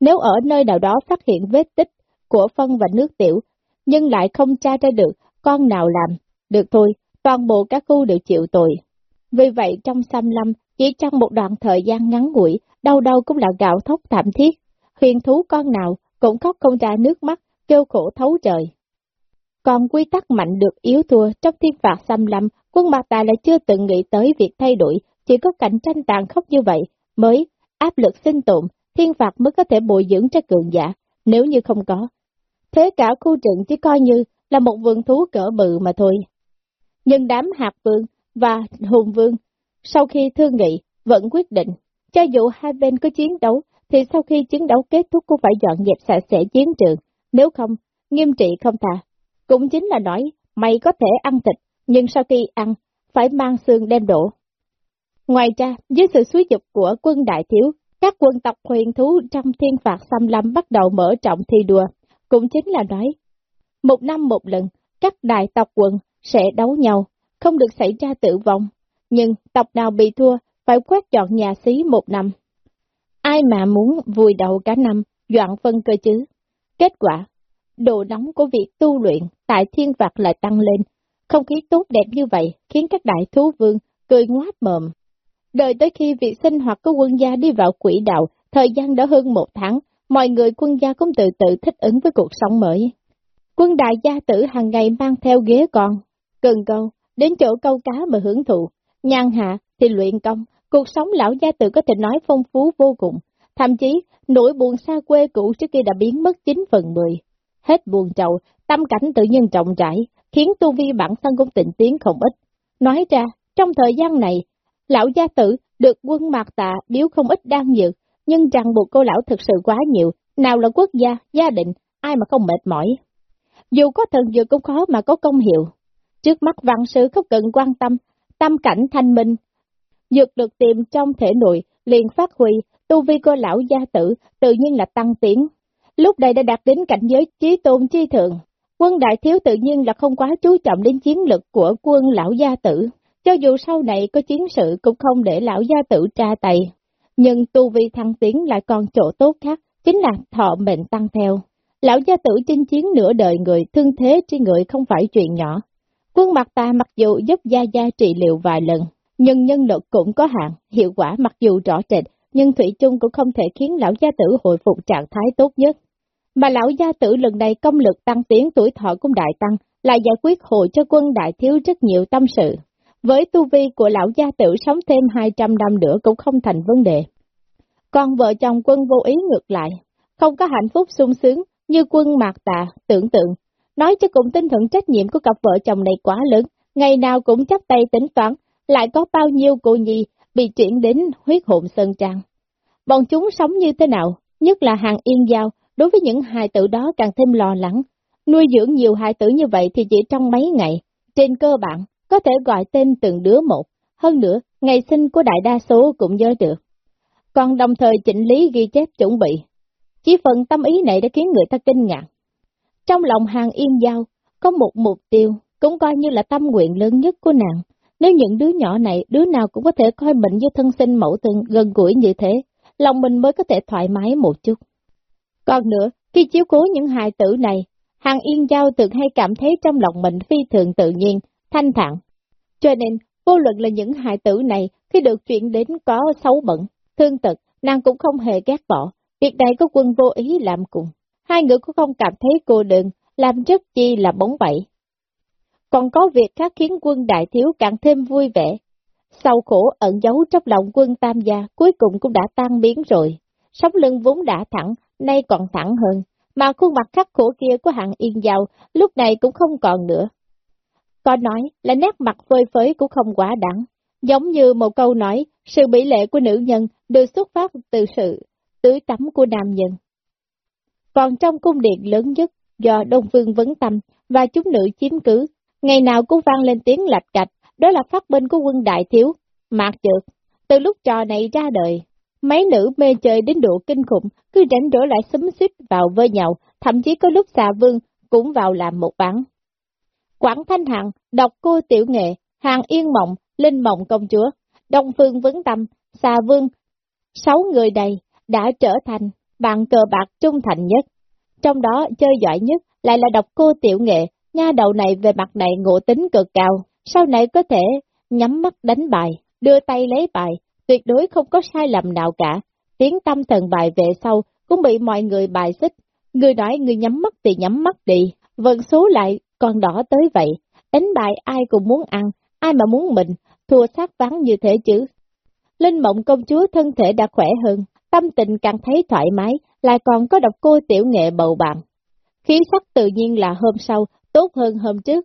Nếu ở nơi nào đó phát hiện vết tích của phân và nước tiểu, nhưng lại không tra ra được con nào làm, được thôi, toàn bộ các khu đều chịu tội. Vì vậy trong xăm lâm, chỉ trong một đoạn thời gian ngắn ngủi, đâu đâu cũng là gạo thóc thảm thiết, huyền thú con nào cũng khóc không ra nước mắt, kêu khổ thấu trời. Còn quy tắc mạnh được yếu thua trong thiên phạt xâm lâm, quân mặt tài lại chưa từng nghĩ tới việc thay đổi, chỉ có cạnh tranh tàn khốc như vậy mới áp lực sinh tồn, thiên phạt mới có thể bồi dưỡng cho cường giả, nếu như không có. Thế cả khu trận chỉ coi như là một vườn thú cỡ bự mà thôi. Nhưng đám hạt vương và hùng vương, sau khi thương nghị, vẫn quyết định, cho dù hai bên có chiến đấu, thì sau khi chiến đấu kết thúc cũng phải dọn dẹp sạch sẽ chiến trường, nếu không, nghiêm trị không tha. Cũng chính là nói, mày có thể ăn thịt, nhưng sau khi ăn, phải mang xương đem đổ. Ngoài ra, dưới sự xúi dục của quân đại thiếu, các quân tộc huyền thú trong thiên phạt xâm lâm bắt đầu mở trọng thi đua, cũng chính là nói, một năm một lần, các đại tộc quần sẽ đấu nhau, không được xảy ra tử vong, nhưng tộc nào bị thua phải quét dọn nhà xí một năm. Ai mà muốn vùi đầu cả năm, dọn phân cơ chứ? Kết quả, độ nóng của việc tu luyện tại thiên vật lại tăng lên, không khí tốt đẹp như vậy khiến các đại thú vương cười ngoát mồm. Đợi tới khi việc sinh hoạt của quân gia đi vào quỹ đạo, thời gian đã hơn một tháng, mọi người quân gia cũng từ từ thích ứng với cuộc sống mới. Quân đại gia tử hàng ngày mang theo ghế con, cần câu, đến chỗ câu cá mà hưởng thụ, nhàn hạ thì luyện công, cuộc sống lão gia tử có thể nói phong phú vô cùng, thậm chí nỗi buồn xa quê cũ trước kia đã biến mất 9 phần 10. Hết buồn trầu, tâm cảnh tự nhiên trọng trải, khiến tu vi bản thân cũng tịnh tiến không ít. Nói ra, trong thời gian này, lão gia tử được quân mạc tạ biếu không ít đang dược, nhưng rằng buộc cô lão thực sự quá nhiều, nào là quốc gia, gia đình, ai mà không mệt mỏi. Dù có thần dược cũng khó mà có công hiệu. Trước mắt văn sư không cần quan tâm, tâm cảnh thanh minh. Dược được tìm trong thể nội, liền phát huy, tu vi của lão gia tử tự nhiên là tăng tiến. Lúc đây đã đạt đến cảnh giới trí tôn chi thượng. Quân đại thiếu tự nhiên là không quá chú trọng đến chiến lực của quân lão gia tử. Cho dù sau này có chiến sự cũng không để lão gia tử tra tay. Nhưng tu vi thăng tiến lại còn chỗ tốt khác, chính là thọ mệnh tăng theo. Lão gia tử chinh chiến nửa đời người, thương thế trên người không phải chuyện nhỏ. Quân mặt ta mặc dù giúp Gia Gia trị liệu vài lần, nhưng nhân lực cũng có hạn, hiệu quả mặc dù rõ rệt, nhưng Thủy chung cũng không thể khiến lão gia tử hồi phục trạng thái tốt nhất. Mà lão gia tử lần này công lực tăng tiến tuổi thọ cũng đại tăng, là giải quyết hội cho quân đại thiếu rất nhiều tâm sự. Với tu vi của lão gia tử sống thêm 200 năm nữa cũng không thành vấn đề. Còn vợ chồng quân vô ý ngược lại, không có hạnh phúc sung sướng như quân mạc tà tưởng tượng. Nói cho cùng tinh thần trách nhiệm của cặp vợ chồng này quá lớn, ngày nào cũng chấp tay tính toán, lại có bao nhiêu cô nhi bị chuyển đến huyết hồn sơn trang. Bọn chúng sống như thế nào, nhất là hàng yên giao, đối với những hài tử đó càng thêm lo lắng. Nuôi dưỡng nhiều hài tử như vậy thì chỉ trong mấy ngày, trên cơ bản, có thể gọi tên từng đứa một, hơn nữa, ngày sinh của đại đa số cũng nhớ được. Còn đồng thời chỉnh lý ghi chép chuẩn bị. Chỉ phần tâm ý này đã khiến người ta kinh ngạc. Trong lòng hàng yên giao, có một mục tiêu, cũng coi như là tâm nguyện lớn nhất của nàng. Nếu những đứa nhỏ này, đứa nào cũng có thể coi mình như thân sinh mẫu thân gần gũi như thế, lòng mình mới có thể thoải mái một chút. Còn nữa, khi chiếu cố những hài tử này, hàng yên giao thường hay cảm thấy trong lòng mình phi thường tự nhiên, thanh thản. Cho nên, vô luận là những hài tử này, khi được chuyện đến có xấu bẩn, thương tật, nàng cũng không hề ghét bỏ. Việc này có quân vô ý làm cùng. Hai người cũng không cảm thấy cô đơn, làm rất chi là bóng bẫy. Còn có việc khác khiến quân đại thiếu càng thêm vui vẻ. Sau khổ ẩn giấu trong lòng quân tam gia, cuối cùng cũng đã tan biến rồi. Sóng lưng vốn đã thẳng, nay còn thẳng hơn, mà khuôn mặt khắc khổ kia của hạng yên giàu lúc này cũng không còn nữa. Có nói là nét mặt phơi phới cũng không quá đẳng, giống như một câu nói, sự bị lệ của nữ nhân được xuất phát từ sự tưới tắm của nam nhân. Còn trong cung điện lớn nhất do Đông Phương Vấn Tâm và chúng nữ chiếm cứ, ngày nào cũng vang lên tiếng lạch cạch, đó là phát binh của quân đại thiếu, mạc trượt. Từ lúc trò này ra đời, mấy nữ mê chơi đến độ kinh khủng, cứ rảnh rỗi lại xúm xít vào với nhau, thậm chí có lúc xà vương cũng vào làm một bản. Quảng Thanh Hằng, đọc cô tiểu nghệ, Hàng Yên Mộng, Linh Mộng Công Chúa, Đông Phương Vấn Tâm, Xà Vương, sáu người này đã trở thành bạn cờ bạc trung thành nhất. Trong đó chơi giỏi nhất lại là đọc cô tiểu nghệ, nha đầu này về mặt này ngộ tính cực cao, sau này có thể nhắm mắt đánh bài, đưa tay lấy bài, tuyệt đối không có sai lầm nào cả. Tiếng tâm thần bài về sau cũng bị mọi người bài xích, người nói người nhắm mắt thì nhắm mắt đi, vận số lại còn đỏ tới vậy, đánh bài ai cũng muốn ăn, ai mà muốn mình, thua sát vắng như thế chứ. Linh mộng công chúa thân thể đã khỏe hơn, tâm tình càng thấy thoải mái, lại còn có độc cô tiểu nghệ bầu bạn. Khí sắc tự nhiên là hôm sau, tốt hơn hôm trước.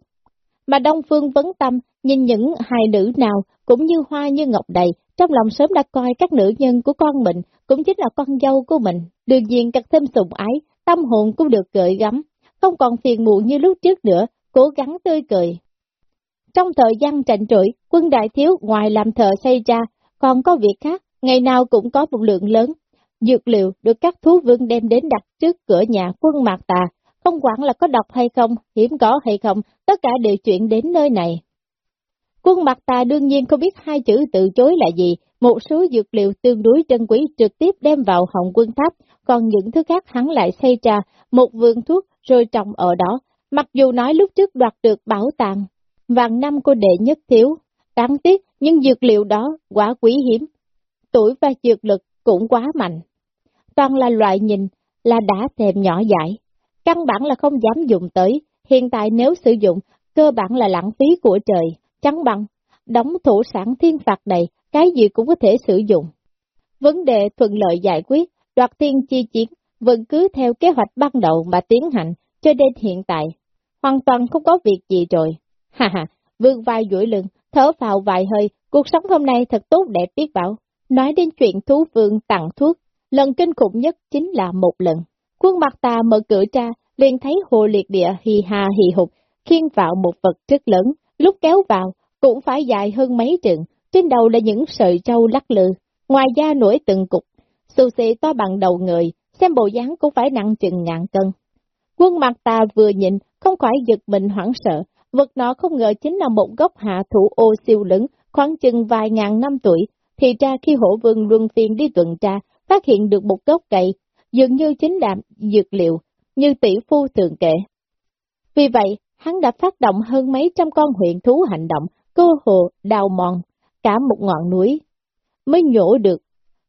Mà Đông Phương vấn tâm, nhìn những hai nữ nào cũng như hoa như ngọc đầy, trong lòng sớm đã coi các nữ nhân của con mình cũng chính là con dâu của mình. Đương nhiên càng thêm sùng ái, tâm hồn cũng được gợi gắm, không còn phiền muộn như lúc trước nữa, cố gắng tươi cười. Trong thời gian tranh trụi, quân đại thiếu ngoài làm thợ xây ra, còn có việc khác, ngày nào cũng có một lượng lớn. Dược liệu được các thú vương đem đến đặt trước cửa nhà quân mạc tà, không quản là có độc hay không, hiểm có hay không, tất cả đều chuyển đến nơi này. Quân mặt ta đương nhiên không biết hai chữ từ chối là gì, một số dược liệu tương đối trân quý trực tiếp đem vào hồng quân tháp, còn những thứ khác hắn lại xây ra một vườn thuốc rồi trồng ở đó. Mặc dù nói lúc trước đoạt được bảo tàng, vàng năm của đệ nhất thiếu, đáng tiếc nhưng dược liệu đó quá quý hiếm, tuổi và dược lực cũng quá mạnh. Toàn là loại nhìn là đã thèm nhỏ dại, căn bản là không dám dùng tới, hiện tại nếu sử dụng, cơ bản là lãng phí của trời, chẳng bằng, đóng thủ sản thiên phạt này, cái gì cũng có thể sử dụng. Vấn đề thuận lợi giải quyết, đoạt tiên chi chiến, vẫn cứ theo kế hoạch ban đầu mà tiến hành, cho đến hiện tại, hoàn toàn không có việc gì rồi. Ha ha, vương vai duỗi lưng, thở vào vài hơi, cuộc sống hôm nay thật tốt đẹp biết bảo. Nói đến chuyện thú vương tặng thuốc, lần kinh khủng nhất chính là một lần. Quân mặt ta mở cửa ra, liền thấy hồ liệt địa hì hà hì hụt, khiên vào một vật rất lớn, lúc kéo vào, cũng phải dài hơn mấy trượng, trên đầu là những sợi trâu lắc lư, ngoài da nổi từng cục, xù xì to bằng đầu người, xem bộ dáng cũng phải nặng chừng ngàn cân. Quân mặt ta vừa nhìn, không khỏi giật mình hoảng sợ, vật nọ không ngờ chính là một gốc hạ thủ ô siêu lớn, khoảng chừng vài ngàn năm tuổi, thì ra khi hổ vương luân phiên đi tuần tra, phát hiện được một gốc cây, dường như chính là dược liệu, như tỷ phu thường kể. Vì vậy, hắn đã phát động hơn mấy trăm con huyện thú hành động, cơ hồ đào mòn cả một ngọn núi, mới nhổ được.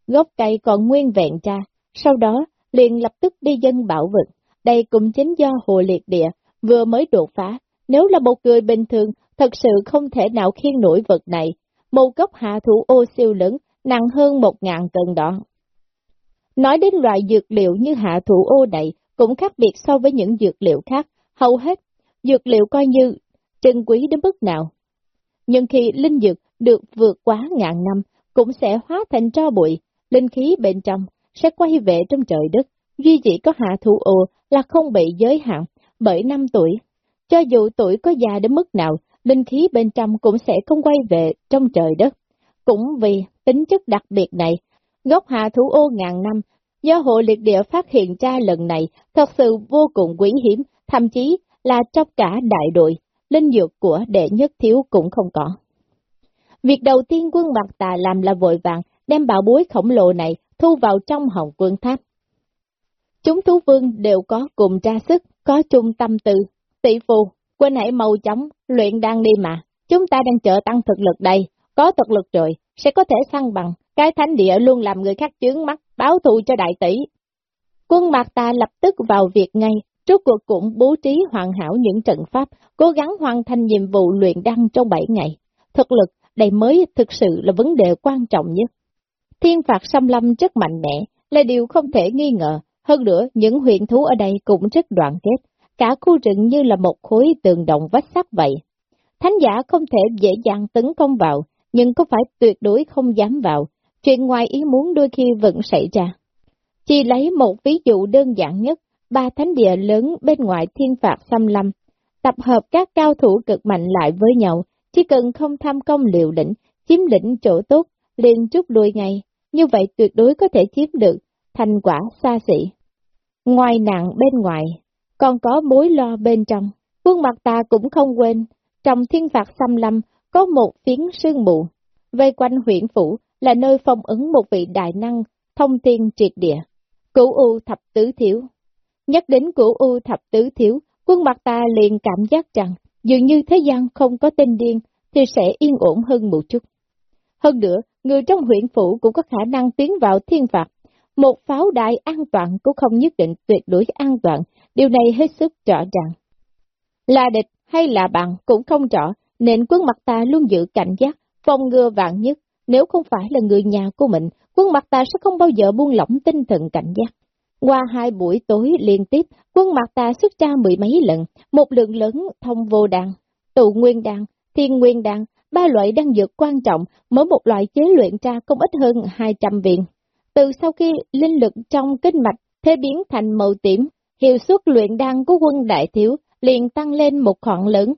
Gốc cây còn nguyên vẹn ra, sau đó liền lập tức đi dân bảo vực. Đây cũng chính do hồ liệt địa vừa mới đột phá. Nếu là một người bình thường, thật sự không thể nào khiên nổi vật này. Một gốc hạ thủ ô siêu lớn, nặng hơn một ngàn cân đó. Nói đến loại dược liệu như hạ thủ ô này, cũng khác biệt so với những dược liệu khác, hầu hết, dược liệu coi như trân quý đến mức nào. Nhưng khi linh dược được vượt quá ngàn năm, cũng sẽ hóa thành tro bụi, linh khí bên trong sẽ quay về trong trời đất, duy chỉ có hạ thủ ô là không bị giới hạn bởi năm tuổi. Cho dù tuổi có già đến mức nào, linh khí bên trong cũng sẽ không quay về trong trời đất. Cũng vì tính chất đặc biệt này, gốc hạ thủ ô ngàn năm do hộ liệt địa phát hiện ra lần này thật sự vô cùng quý hiếm, thậm chí là trong cả đại đội, linh dược của đệ nhất thiếu cũng không có. Việc đầu tiên quân mặt tà làm là vội vàng, đem bảo bối khổng lồ này thu vào trong hồng quân tháp. Chúng thú vương đều có cùng tra sức, có chung tâm tư. Tỷ phù, quên hãy mau chóng, luyện đang đi mà. Chúng ta đang chờ tăng thực lực đây, có thực lực rồi, sẽ có thể săn bằng. Cái thánh địa luôn làm người khác chướng mắt, báo thù cho đại tỷ. Quân Mạc Ta lập tức vào việc ngay, trước cuộc cũng bố trí hoàn hảo những trận pháp, cố gắng hoàn thành nhiệm vụ luyện đăng trong 7 ngày. Thực lực, đây mới thực sự là vấn đề quan trọng nhất. Thiên phạt xâm lâm rất mạnh mẽ, là điều không thể nghi ngờ. Hơn nữa, những huyện thú ở đây cũng rất đoàn kết, cả khu rừng như là một khối tường động vách sắt vậy. Thánh giả không thể dễ dàng tấn công vào, nhưng có phải tuyệt đối không dám vào, chuyện ngoài ý muốn đôi khi vẫn xảy ra. Chỉ lấy một ví dụ đơn giản nhất, ba thánh địa lớn bên ngoài thiên phạt xâm lâm, tập hợp các cao thủ cực mạnh lại với nhau, chỉ cần không tham công liều lĩnh, chiếm lĩnh chỗ tốt, liền rút lui ngay, như vậy tuyệt đối có thể chiếm được thành quả xa xỉ. Ngoài nặng bên ngoài, còn có mối lo bên trong. Quân mặt ta cũng không quên, trong thiên phạt xâm lâm có một phiến sương mù. Vây quanh huyện phủ là nơi phong ứng một vị đại năng thông thiên triệt địa. Cửu U thập tứ thiếu. Nhắc đến cửu U thập tứ thiếu, quân mặt ta liền cảm giác rằng dường như thế gian không có tên điên thì sẽ yên ổn hơn một chút. Hơn nữa, người trong huyện phủ cũng có khả năng tiến vào thiên phạt. Một pháo đài an toàn cũng không nhất định tuyệt đối an toàn, điều này hết sức rõ ràng. Là địch hay là bạn cũng không rõ, nên quân mặt ta luôn giữ cảnh giác, phòng ngừa vạn nhất. Nếu không phải là người nhà của mình, quân mặt ta sẽ không bao giờ buông lỏng tinh thần cảnh giác. Qua hai buổi tối liên tiếp, quân mặt ta xuất ra mười mấy lần, một lượng lớn thông vô đan, tụ nguyên đan, thiên nguyên đan ba loại đan dược quan trọng, mỗi một loại chế luyện ra không ít hơn 200 viên. Từ sau khi linh lực trong kinh mạch thế biến thành màu tím, hiệu suất luyện đan của quân đại thiếu liền tăng lên một khoảng lớn,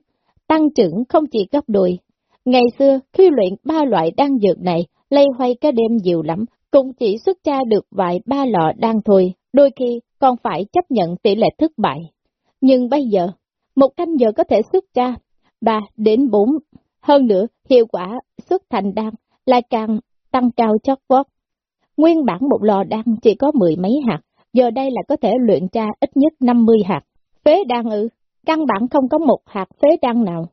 tăng trưởng không chỉ gấp đôi. Ngày xưa, khi luyện ba loại đan dược này, lây hoay cả đêm nhiều lắm, cũng chỉ xuất ra được vài ba lọ đan thôi, đôi khi còn phải chấp nhận tỷ lệ thất bại. Nhưng bây giờ, một canh giờ có thể xuất ra 3 đến 4, hơn nữa hiệu quả xuất thành đan lại càng tăng cao chót vót. Nguyên bản một lò đan chỉ có mười mấy hạt, giờ đây là có thể luyện ra ít nhất 50 hạt. Phế đan ư, căn bản không có một hạt phế đan nào.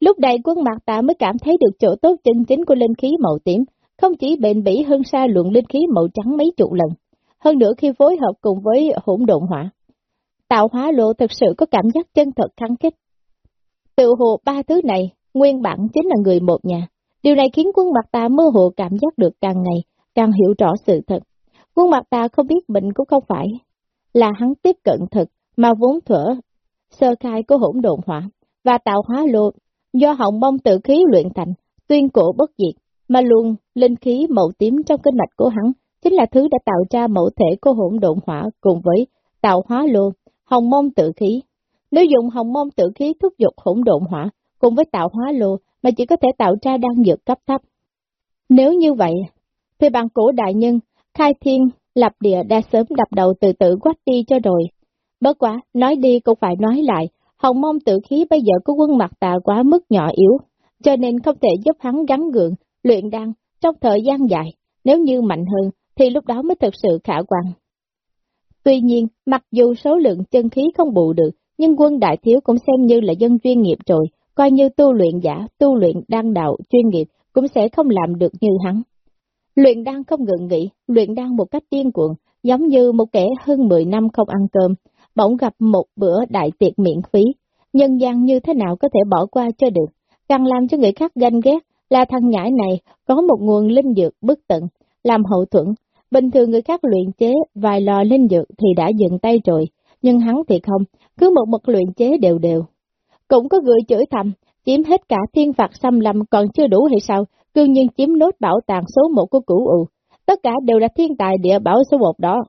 Lúc đây quân mặt ta mới cảm thấy được chỗ tốt chân chính của linh khí màu tím, không chỉ bền bỉ hơn xa luận linh khí màu trắng mấy chục lần, hơn nữa khi phối hợp cùng với hỗn độn hỏa. Tạo hóa lộ thực sự có cảm giác chân thật khăng kích. Tự hồ ba thứ này, nguyên bản chính là người một nhà. Điều này khiến quân mặt ta mơ hồ cảm giác được càng ngày, càng hiểu rõ sự thật. Quân mặt ta không biết bệnh cũng không phải là hắn tiếp cận thật, mà vốn thuở sơ khai của hỗn độn hỏa và tạo hóa lộ do hồng mông tự khí luyện thành, tuyên cổ bất diệt, mà luôn linh khí màu tím trong kinh mạch của hắn chính là thứ đã tạo ra mẫu thể của hỗn độn hỏa cùng với tạo hóa lô, hồng mông tự khí. Nếu dùng hồng mông tự khí thúc giục hỗn độn hỏa cùng với tạo hóa lô mà chỉ có thể tạo ra đan dược cấp thấp. Nếu như vậy, thì bằng cổ đại nhân, khai thiên, lập địa đã sớm đập đầu từ tử quách đi cho rồi. Bất quá, nói đi cũng phải nói lại, hồng mông tự khí bây giờ của quân mặt tà quá mức nhỏ yếu, cho nên không thể giúp hắn gắn gượng, luyện đan trong thời gian dài, nếu như mạnh hơn thì lúc đó mới thực sự khả quan. Tuy nhiên, mặc dù số lượng chân khí không bù được, nhưng quân đại thiếu cũng xem như là dân chuyên nghiệp rồi, coi như tu luyện giả, tu luyện đan đạo chuyên nghiệp cũng sẽ không làm được như hắn. Luyện đan không ngừng nghỉ, luyện đan một cách điên cuồng, giống như một kẻ hơn 10 năm không ăn cơm, bỗng gặp một bữa đại tiệc miễn phí. Nhân gian như thế nào có thể bỏ qua cho được, càng làm cho người khác ganh ghét là thằng nhãi này có một nguồn linh dược bất tận, làm hậu thuẫn. Bình thường người khác luyện chế vài lò linh dược thì đã dừng tay rồi, nhưng hắn thì không, cứ một mực luyện chế đều đều. Cũng có người chửi thầm, chiếm hết cả thiên phạt xâm lâm còn chưa đủ hay sao, cương nhiên chiếm nốt bảo tàng số một của cửu ụ. Tất cả đều là thiên tài địa bảo số một đó.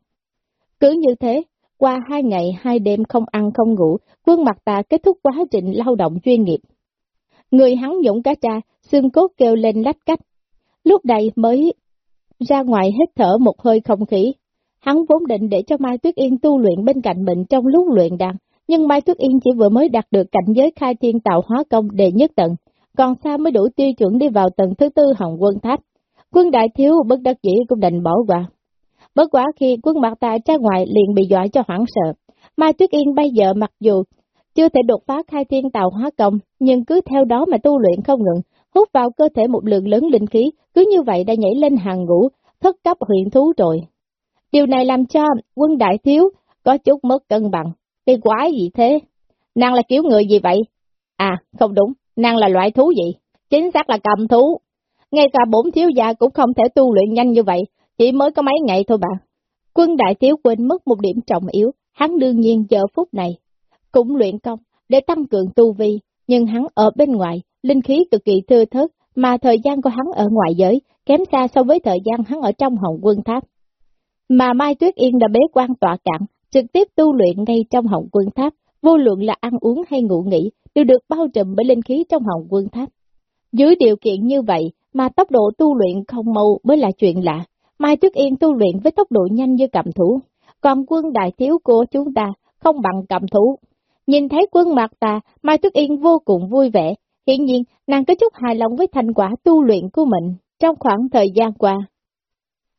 Cứ như thế, qua hai ngày hai đêm không ăn không ngủ, quân mặt ta kết thúc quá trình lao động chuyên nghiệp. Người hắn dũng cá cha, xương cốt kêu lên lách cách. Lúc này mới ra ngoài hít thở một hơi không khí. Hắn vốn định để cho Mai Tuyết Yên tu luyện bên cạnh mình trong lúc luyện đàn, nhưng Mai Tuyết Yên chỉ vừa mới đạt được cảnh giới khai thiên tạo hóa công đệ nhất tầng, còn xa mới đủ tiêu chuẩn đi vào tầng thứ tư hồng quân tháp. Quân đại thiếu bất đắc dĩ cũng đành bỏ qua. Bất quá khi quân mặt tại ra ngoài liền bị dọa cho hoảng sợ. Mai Tuyết Yên bây giờ mặc dù chưa thể đột phá khai thiên tàu hóa công, nhưng cứ theo đó mà tu luyện không ngừng, hút vào cơ thể một lượng lớn linh khí, cứ như vậy đã nhảy lên hàng ngũ, thất cấp huyện thú rồi. Điều này làm cho quân đại thiếu có chút mất cân bằng. Cái quái gì thế? Nàng là kiểu người gì vậy? À, không đúng, nàng là loại thú gì? Chính xác là cầm thú. Ngay cả bốn thiếu gia cũng không thể tu luyện nhanh như vậy, chỉ mới có mấy ngày thôi bạn. Quân đại thiếu quên mất một điểm trọng yếu, hắn đương nhiên giờ phút này cũng luyện công để tăng cường tu vi, nhưng hắn ở bên ngoài, linh khí cực kỳ thưa thớt, mà thời gian của hắn ở ngoài giới kém xa so với thời gian hắn ở trong hồng quân tháp. Mà Mai Tuyết Yên đã bế quan tọa cạn, trực tiếp tu luyện ngay trong hồng quân tháp, vô luận là ăn uống hay ngủ nghỉ, đều được bao trùm bởi linh khí trong hồng quân tháp. Dưới điều kiện như vậy, mà tốc độ tu luyện không mau mới là chuyện lạ. Mai Tuyết Yên tu luyện với tốc độ nhanh như cầm thủ, còn quân đại thiếu của chúng ta không bằng cầm thủ. Nhìn thấy quân mặt ta, Mai Tuyết Yên vô cùng vui vẻ, hiện nhiên nàng có chút hài lòng với thành quả tu luyện của mình trong khoảng thời gian qua.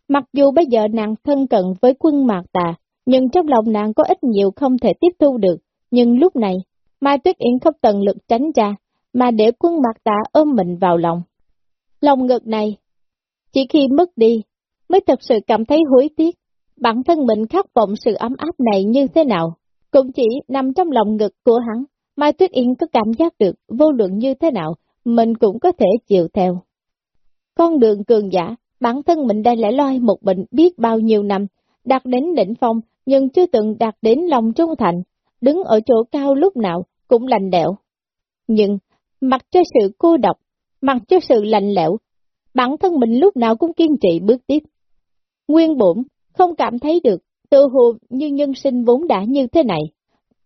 Mặc dù bây giờ nàng thân cận với quân mạc tà, nhưng trong lòng nàng có ít nhiều không thể tiếp thu được, nhưng lúc này, Mai Tuyết Yên không tận lực tránh ra, mà để quân mạc tà ôm mình vào lòng. Lòng ngực này, chỉ khi mất đi, mới thật sự cảm thấy hối tiếc, bản thân mình khát vọng sự ấm áp này như thế nào. Cũng chỉ nằm trong lòng ngực của hắn, Mai Tuyết Yên có cảm giác được vô luận như thế nào, mình cũng có thể chịu theo. Con đường cường giả, bản thân mình đang lẻ loi một bệnh biết bao nhiêu năm, đạt đến đỉnh phong nhưng chưa từng đạt đến lòng trung thành, đứng ở chỗ cao lúc nào cũng lành lẽo. Nhưng, mặc cho sự cô độc, mặc cho sự lạnh lẽo, bản thân mình lúc nào cũng kiên trì bước tiếp. Nguyên bổn không cảm thấy được tự hồ như nhân sinh vốn đã như thế này.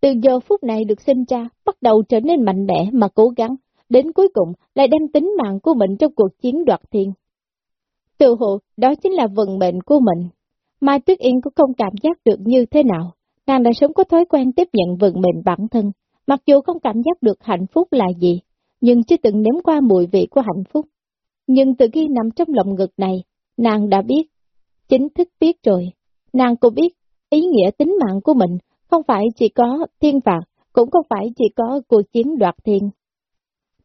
Từ giờ phút này được sinh ra, bắt đầu trở nên mạnh mẽ mà cố gắng, đến cuối cùng lại đem tính mạng của mình trong cuộc chiến đoạt thiên. Từ hồ, đó chính là vận mệnh của mình. Mai Tuyết Yên cũng không cảm giác được như thế nào. Nàng đã sống có thói quen tiếp nhận vận mệnh bản thân, mặc dù không cảm giác được hạnh phúc là gì, nhưng chưa từng nếm qua mùi vị của hạnh phúc. Nhưng từ khi nằm trong lòng ngực này, nàng đã biết, chính thức biết rồi. Nàng cũng biết, ý nghĩa tính mạng của mình không phải chỉ có thiên phạt, cũng không phải chỉ có cuộc chiến đoạt thiên.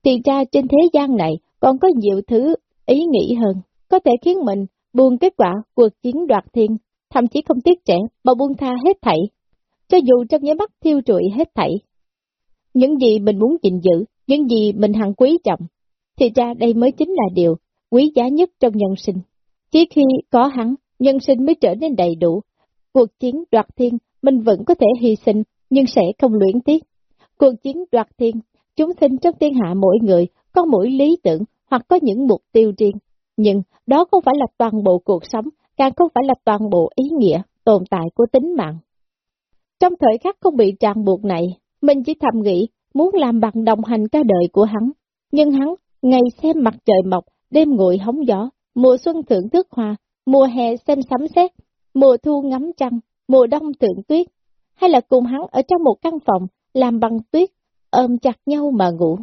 Thì ra trên thế gian này còn có nhiều thứ ý nghĩ hơn, có thể khiến mình buông kết quả cuộc chiến đoạt thiên, thậm chí không tiếc trẻ mà buông tha hết thảy, cho dù trong nháy mắt thiêu trụi hết thảy. Những gì mình muốn gìn giữ, những gì mình hằng quý trọng, thì ra đây mới chính là điều quý giá nhất trong nhân sinh. Chỉ khi có hắn, nhân sinh mới trở nên đầy đủ. Cuộc chiến đoạt thiên, mình vẫn có thể hy sinh, nhưng sẽ không luyện tiếc. Cuộc chiến đoạt thiên, chúng sinh trong thiên hạ mỗi người có mỗi lý tưởng hoặc có những mục tiêu riêng. Nhưng đó không phải là toàn bộ cuộc sống, càng không phải là toàn bộ ý nghĩa, tồn tại của tính mạng. Trong thời khắc không bị ràng buộc này, mình chỉ thầm nghĩ muốn làm bằng đồng hành cả đời của hắn. Nhưng hắn, ngày xem mặt trời mọc, đêm ngồi hóng gió, mùa xuân thưởng thức hoa, mùa hè xem sấm sét, mùa thu ngắm trăng, mùa đông thượng tuyết, hay là cùng hắn ở trong một căn phòng làm bằng tuyết, ôm chặt nhau mà ngủ.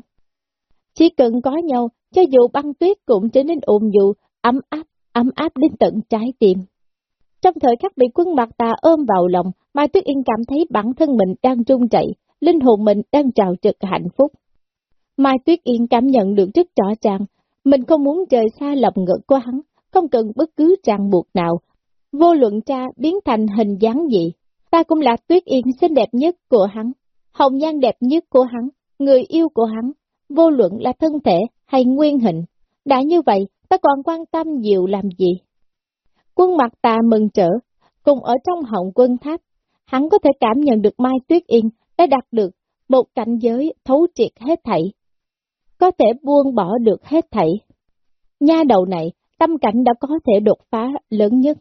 Chỉ cần có nhau, cho dù băng tuyết cũng trở nên ồn dụ, ấm áp, ấm áp đến tận trái tim. Trong thời khắc bị quân mặt tà ôm vào lòng, Mai Tuyết Yên cảm thấy bản thân mình đang trung chạy, linh hồn mình đang trào trực hạnh phúc. Mai Tuyết Yên cảm nhận được rất rõ ràng, mình không muốn rời xa lòng ngực của hắn, không cần bất cứ ràng buộc nào. Vô luận cha biến thành hình dáng gì, ta cũng là Tuyết Yên xinh đẹp nhất của hắn, hồng nhan đẹp nhất của hắn, người yêu của hắn, vô luận là thân thể hay nguyên hình. Đã như vậy, ta còn quan tâm nhiều làm gì? Quân mặt ta mừng trở, cùng ở trong họng quân tháp, hắn có thể cảm nhận được Mai Tuyết Yên đã đạt được một cảnh giới thấu triệt hết thảy. Có thể buông bỏ được hết thảy. Nha đầu này, tâm cảnh đã có thể đột phá lớn nhất.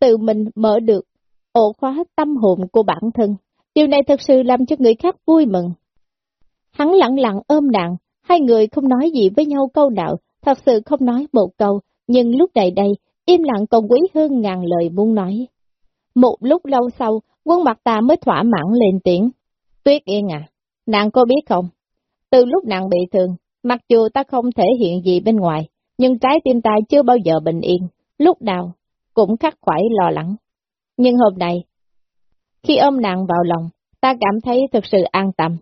Tự mình mở được ổ khóa tâm hồn của bản thân. Điều này thật sự làm cho người khác vui mừng. Hắn lặng lặng ôm nàng, hai người không nói gì với nhau câu nào, thật sự không nói một câu, nhưng lúc này đây, im lặng còn quý hơn ngàn lời muốn nói. Một lúc lâu sau, quân mặt ta mới thỏa mãn lên tiếng. Tuyết yên à, nàng có biết không? Từ lúc nàng bị thương, mặc dù ta không thể hiện gì bên ngoài, nhưng trái tim ta chưa bao giờ bình yên, lúc nào cũng khắc khoải lo lắng. Nhưng hôm nay, khi ôm nàng vào lòng, ta cảm thấy thực sự an tâm.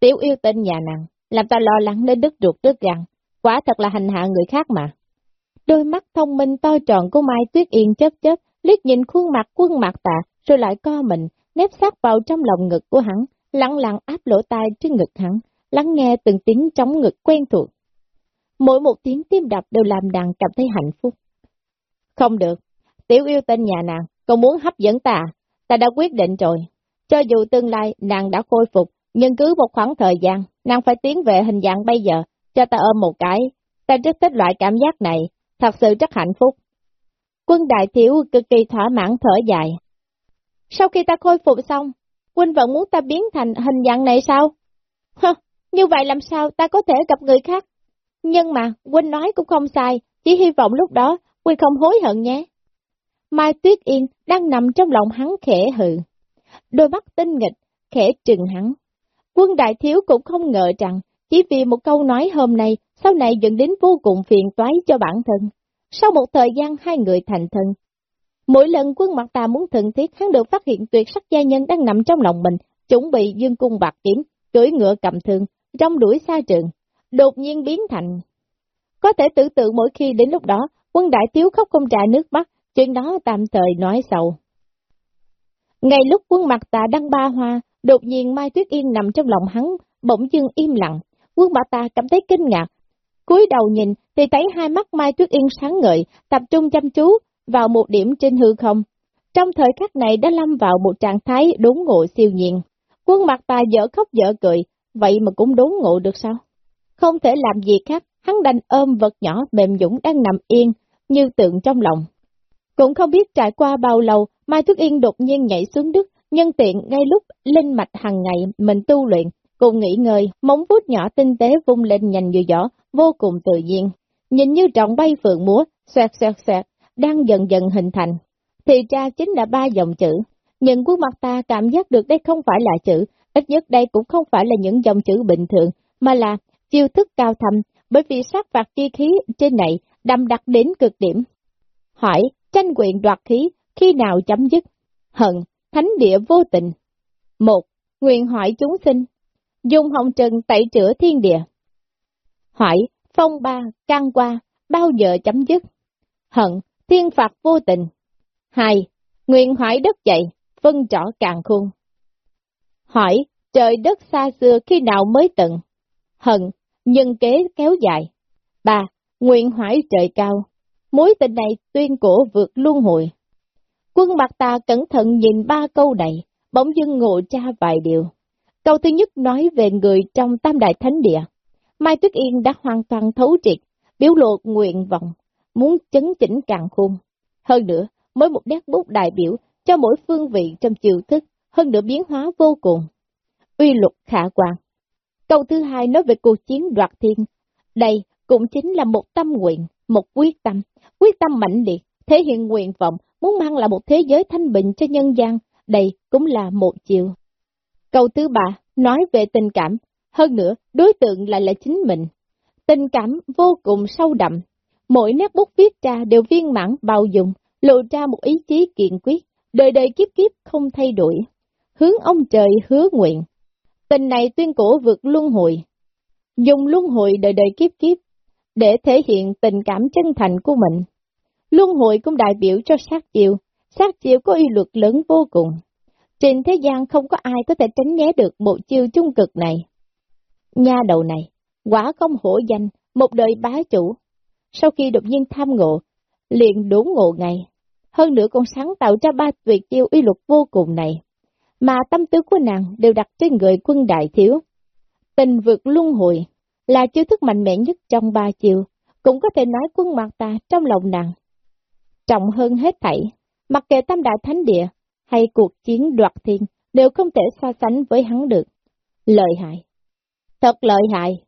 Tiểu yêu tinh nhà nàng, làm ta lo lắng đến đứt ruột đứt gan, quả thật là hành hạ người khác mà. Đôi mắt thông minh to tròn của Mai Tuyết Yên chớp chớp, liếc nhìn khuôn mặt quân mặt tạ, rồi lại co mình, nếp sát vào trong lòng ngực của hắn, lặng lặng áp lỗ tai trên ngực hắn, lắng nghe từng tiếng trống ngực quen thuộc. Mỗi một tiếng tim đập đều làm nàng cảm thấy hạnh phúc. Không được, tiểu yêu tên nhà nàng, còn muốn hấp dẫn ta, ta đã quyết định rồi. Cho dù tương lai nàng đã khôi phục, nhưng cứ một khoảng thời gian, nàng phải tiến về hình dạng bây giờ, cho ta ôm một cái. Ta rất thích loại cảm giác này, thật sự rất hạnh phúc. Quân đại thiếu cực kỳ thỏa mãn thở dài. Sau khi ta khôi phục xong, Quân vẫn muốn ta biến thành hình dạng này sao? Hơ, như vậy làm sao ta có thể gặp người khác? Nhưng mà, Quynh nói cũng không sai, chỉ hy vọng lúc đó, Quynh không hối hận nhé. Mai Tuyết Yên đang nằm trong lòng hắn khẽ hừ. Đôi mắt tinh nghịch, khẽ trừng hắn. Quân đại thiếu cũng không ngờ rằng, chỉ vì một câu nói hôm nay, sau này dẫn đến vô cùng phiền toái cho bản thân. Sau một thời gian hai người thành thân, mỗi lần quân mặt tà muốn thận thiết, hắn được phát hiện tuyệt sắc gia nhân đang nằm trong lòng mình, chuẩn bị dương cung bạc kiếm, cưỡi ngựa cầm thương, trong đuổi xa trường, đột nhiên biến thành. Có thể tự tự mỗi khi đến lúc đó, quân đại thiếu khóc không trả nước mắt, chuyện đó tạm thời nói sầu. Ngay lúc quân mặt tà đăng ba hoa, đột nhiên Mai Tuyết Yên nằm trong lòng hắn, bỗng dưng im lặng, quân mặt tà cảm thấy kinh ngạc, cúi đầu nhìn thì thấy hai mắt Mai Tuyết Yên sáng ngời, tập trung chăm chú vào một điểm trên hư không. Trong thời khắc này đã lâm vào một trạng thái đốn ngộ siêu nhiên. Quân mặt tà dở khóc dở cười, vậy mà cũng đốn ngộ được sao? Không thể làm gì khác, hắn đành ôm vật nhỏ mềm dũng đang nằm yên, như tượng trong lòng. Cũng không biết trải qua bao lâu, Mai thúc Yên đột nhiên nhảy xuống đất, nhân tiện ngay lúc linh mạch hàng ngày mình tu luyện, cùng nghỉ ngơi, móng vuốt nhỏ tinh tế vung lên nhanh như gió, vô cùng tự nhiên. nhìn như trọng bay phượng múa, xoẹt xoẹt xoẹt, đang dần dần hình thành. Thì ra chính là ba dòng chữ, nhưng khuôn mặt ta cảm giác được đây không phải là chữ, ít nhất đây cũng không phải là những dòng chữ bình thường, mà là chiêu thức cao thầm bởi vì sát phạt chi khí trên này đâm đặc đến cực điểm. Hỏi, tranh quyền đoạt khí, khi nào chấm dứt? Hận, thánh địa vô tình. Một, nguyện hỏi chúng sinh, dùng hồng trần tẩy chữa thiên địa. Hỏi, phong ba, can qua, bao giờ chấm dứt? Hận, thiên phạt vô tình. Hai, nguyện hỏi đất dậy, phân rõ càng khôn. Hỏi, trời đất xa xưa khi nào mới tận? Hận, nhân kế kéo dài. Ba, nguyện hỏi trời cao. Mối tình này tuyên cổ vượt luân hồi. Quân mặt ta cẩn thận nhìn ba câu này, bỗng dưng ngộ ra vài điều. Câu thứ nhất nói về người trong tam đại thánh địa. Mai Tuyết Yên đã hoàn toàn thấu triệt, biểu lộ nguyện vọng, muốn chấn chỉnh càng khôn. Hơn nữa, mới một nét bút đại biểu cho mỗi phương vị trong chiều thức, hơn nữa biến hóa vô cùng. Uy luật khả quan. Câu thứ hai nói về cuộc chiến đoạt thiên. Đây cũng chính là một tâm nguyện, một quyết tâm, quyết tâm mạnh liệt, thể hiện nguyện vọng, muốn mang lại một thế giới thanh bình cho nhân gian, đây cũng là một chiều. Câu thứ ba, nói về tình cảm, hơn nữa, đối tượng lại là chính mình. Tình cảm vô cùng sâu đậm, mỗi nét bút viết ra đều viên mãn bao dung, lộ ra một ý chí kiên quyết, đời đời kiếp kiếp không thay đổi. Hướng ông trời hứa nguyện. Tình này tuyên cổ vượt luân hồi. Dùng luân hồi đời đời kiếp kiếp, để thể hiện tình cảm chân thành của mình. Luân hồi cũng đại biểu cho sát chiều, sát chiều có uy luật lớn vô cùng. Trên thế gian không có ai có thể tránh né được bộ chiêu trung cực này. Nha đầu này, quả không hổ danh, một đời bá chủ. Sau khi đột nhiên tham ngộ, liền đốn ngộ ngay. Hơn nữa còn sáng tạo ra ba tuyệt chiêu uy luật vô cùng này. Mà tâm tư của nàng đều đặt trên người quân đại thiếu. Tình vượt luân hồi là chiêu thức mạnh mẽ nhất trong ba chiều, cũng có thể nói quân mặt ta trong lòng nàng. Trọng hơn hết thảy, mặc kệ tam đại thánh địa hay cuộc chiến đoạt thiên đều không thể so sánh với hắn được. Lợi hại. Thật lợi hại.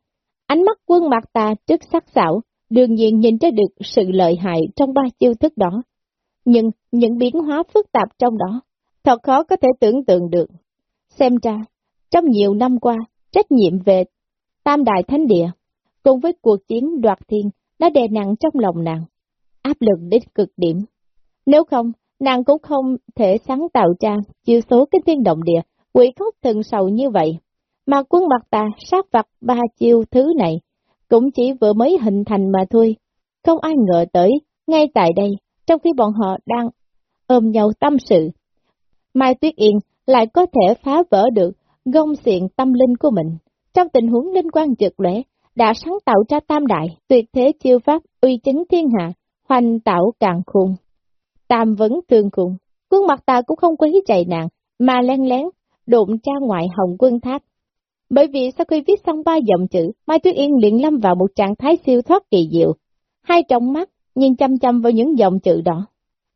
Ánh mắt quân mặt ta trước sắc sảo, đương nhiên nhìn ra được sự lợi hại trong ba chiêu thức đó. Nhưng những biến hóa phức tạp trong đó, thật khó có thể tưởng tượng được. Xem ra, trong nhiều năm qua, trách nhiệm về Tam Đại Thánh Địa, cùng với cuộc chiến đoạt thiên, đã đè nặng trong lòng nàng, áp lực đến cực điểm. Nếu không, nàng cũng không thể sáng tạo ra chiêu số cái thiên động địa, quỷ khóc thần sầu như vậy. Mà quân mặt ta sát vặt ba chiêu thứ này, cũng chỉ vừa mới hình thành mà thôi. Không ai ngờ tới, ngay tại đây, trong khi bọn họ đang ôm nhau tâm sự, Mai Tuyết Yên lại có thể phá vỡ được gông xiện tâm linh của mình. Trong tình huống linh quan trực lễ, đã sáng tạo ra tam đại, tuyệt thế chiêu pháp, uy chính thiên hạ, hoành tạo càng khùng Tam vấn thương khùng, quân mặt ta cũng không quấy chạy nạn, mà len lén, đụng ra ngoại hồng quân tháp. Bởi vì sau khi viết xong ba dòng chữ, Mai Tuyết Yên liền lâm vào một trạng thái siêu thoát kỳ diệu. Hai trong mắt, nhìn chăm chăm vào những dòng chữ đó.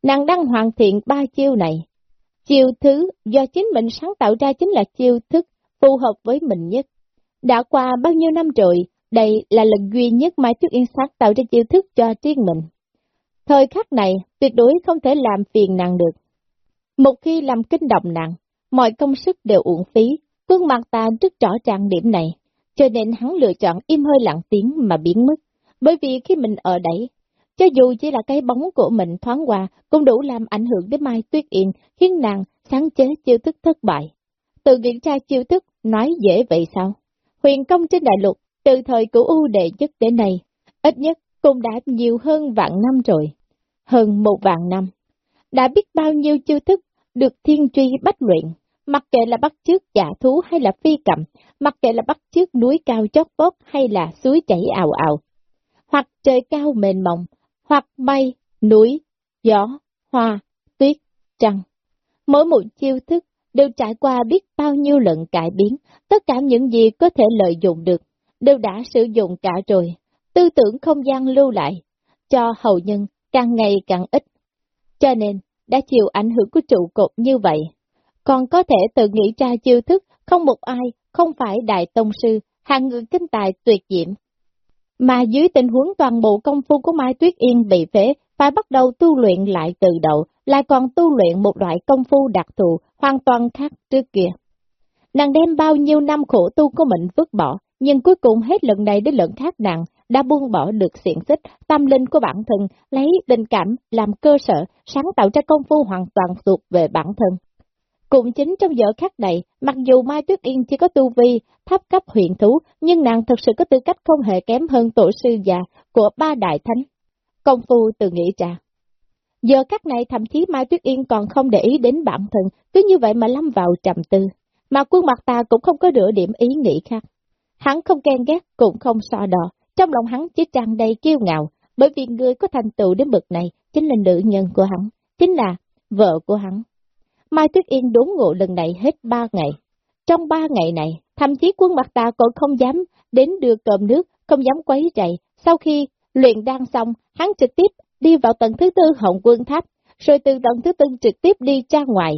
Nàng đang hoàn thiện ba chiêu này. Chiêu thứ do chính mình sáng tạo ra chính là chiêu thức phù hợp với mình nhất. Đã qua bao nhiêu năm rồi, đây là lần duy nhất Mai Tuyết Yên sáng tạo ra chiêu thức cho riêng mình. Thời khắc này, tuyệt đối không thể làm phiền nàng được. Một khi làm kinh động nàng, mọi công sức đều uổng phí, quân mặt ta rất rõ ràng điểm này, cho nên hắn lựa chọn im hơi lặng tiếng mà biến mất. Bởi vì khi mình ở đấy, cho dù chỉ là cái bóng của mình thoáng qua, cũng đủ làm ảnh hưởng đến Mai Tuyết Yên, khiến nàng sáng chế chiêu thức thất bại. Từ kiểm tra chiêu thức, nói dễ vậy sao? Huyền công trên đại lục, từ thời cửu U đệ nhất đến nay, ít nhất cũng đã nhiều hơn vạn năm rồi. Hơn một vạn năm. Đã biết bao nhiêu chiêu thức được thiên truy bách luyện, mặc kệ là bắt chước giả thú hay là phi cầm, mặc kệ là bắt chước núi cao chót vót hay là suối chảy ào ào, hoặc trời cao mềm mộng, hoặc bay núi, gió, hoa, tuyết, trăng. Mỗi một chiêu thức đều trải qua biết bao nhiêu lần cải biến, tất cả những gì có thể lợi dụng được, đều đã sử dụng cả rồi, tư tưởng không gian lưu lại, cho hầu nhân càng ngày càng ít. Cho nên, đã chịu ảnh hưởng của trụ cột như vậy, còn có thể tự nghĩ ra chiêu thức, không một ai, không phải đại tông sư, hàng người kinh tài tuyệt diễm. Mà dưới tình huống toàn bộ công phu của Mai Tuyết Yên bị phế, phải bắt đầu tu luyện lại từ đầu, lại còn tu luyện một loại công phu đặc thù, hoàn toàn khác trước kia. Nàng đem bao nhiêu năm khổ tu của mình vứt bỏ, nhưng cuối cùng hết lần này đến lần khác nàng đã buông bỏ được xiển xích, tâm linh của bản thân, lấy tình cảm làm cơ sở, sáng tạo ra công phu hoàn toàn thuộc về bản thân. Cũng chính trong giờ khắc này, mặc dù Mai Tuyết Yên chỉ có tu vi thấp cấp huyện thú, nhưng nàng thật sự có tư cách không hề kém hơn tổ sư già của ba đại thánh. Công phu từ nghĩ ra. Giờ khắc này thậm chí Mai Tuyết Yên còn không để ý đến bản thân, cứ như vậy mà lâm vào trầm tư. Mà quân mặt ta cũng không có nửa điểm ý nghĩ khác. Hắn không ghen ghét, cũng không so đo, trong lòng hắn chỉ tràn đầy kiêu ngạo, bởi vì người có thành tựu đến bậc này chính là nữ nhân của hắn, chính là vợ của hắn. Mai Tuyết Yên đốn ngộ lần này hết ba ngày. Trong ba ngày này, thậm chí quân mặt ta còn không dám đến đưa cơm nước, không dám quấy rầy. Sau khi luyện đan xong, hắn trực tiếp đi vào tầng thứ tư hồng quân tháp, rồi từ tầng thứ tư trực tiếp đi ra ngoài.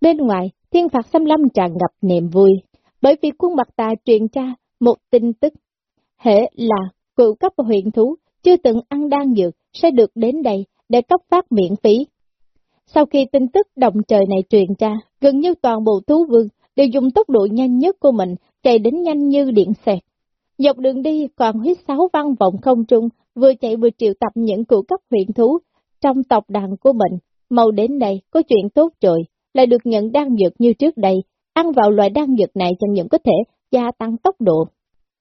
Bên ngoài, thiên phạt xâm lâm tràn ngập niềm vui, bởi vì quân mặt ta truyền ra một tin tức. Hệ là cựu cấp huyện thú, chưa từng ăn đan dược, sẽ được đến đây để cấp phát miễn phí. Sau khi tin tức động trời này truyền ra, gần như toàn bộ thú vương đều dùng tốc độ nhanh nhất của mình chạy đến nhanh như điện xẹt. Dọc đường đi còn huyết sáo văn vọng không trung, vừa chạy vừa triệu tập những cựu cấp huyện thú trong tộc đàn của mình. Mau đến đây, có chuyện tốt rồi, lại được nhận đan dược như trước đây. Ăn vào loại đan dược này chẳng những có thể gia tăng tốc độ,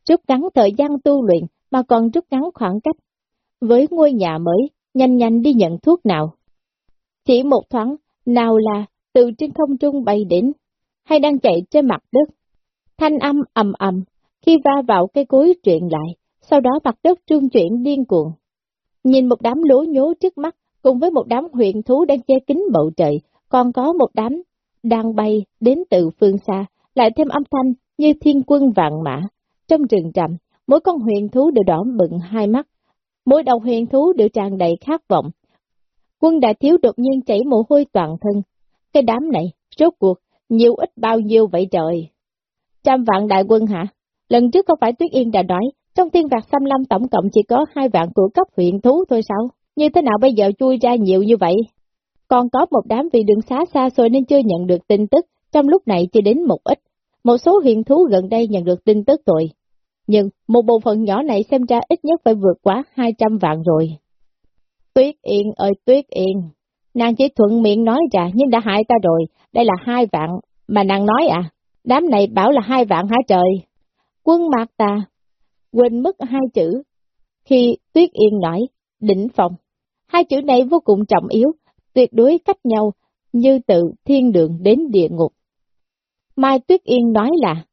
rút ngắn thời gian tu luyện mà còn rút ngắn khoảng cách. Với ngôi nhà mới, nhanh nhanh đi nhận thuốc nào. Chỉ một thoáng, nào là từ trên không trung bay đến, hay đang chạy trên mặt đất. Thanh âm ầm ầm, khi va vào cây cối truyện lại, sau đó mặt đất trung chuyển điên cuồng. Nhìn một đám lố nhố trước mắt, cùng với một đám huyện thú đang che kín bầu trời, còn có một đám đang bay đến từ phương xa, lại thêm âm thanh như thiên quân vạn mã. Trong rừng trầm, mỗi con huyền thú đều đỏ bừng hai mắt, mỗi đầu huyền thú đều tràn đầy khát vọng, Quân đại thiếu đột nhiên chảy mồ hôi toàn thân. Cái đám này, rốt cuộc, nhiều ít bao nhiêu vậy trời? Trăm vạn đại quân hả? Lần trước không phải Tuyết Yên đã nói, trong thiên vạc xăm lâm tổng cộng chỉ có hai vạn của cấp huyện thú thôi sao? Như thế nào bây giờ chui ra nhiều như vậy? Còn có một đám vì đường xá xa xôi nên chưa nhận được tin tức, trong lúc này chỉ đến một ít. Một số huyện thú gần đây nhận được tin tức rồi. Nhưng một bộ phận nhỏ này xem ra ít nhất phải vượt quá 200 vạn rồi. Tuyết Yên ơi Tuyết Yên, nàng chỉ thuận miệng nói ra nhưng đã hại ta rồi, đây là hai vạn, mà nàng nói à, đám này bảo là hai vạn hả trời. Quân mạc ta, quên mất hai chữ, khi Tuyết Yên nói, đỉnh phòng. Hai chữ này vô cùng trọng yếu, tuyệt đối cách nhau, như từ thiên đường đến địa ngục. Mai Tuyết Yên nói là,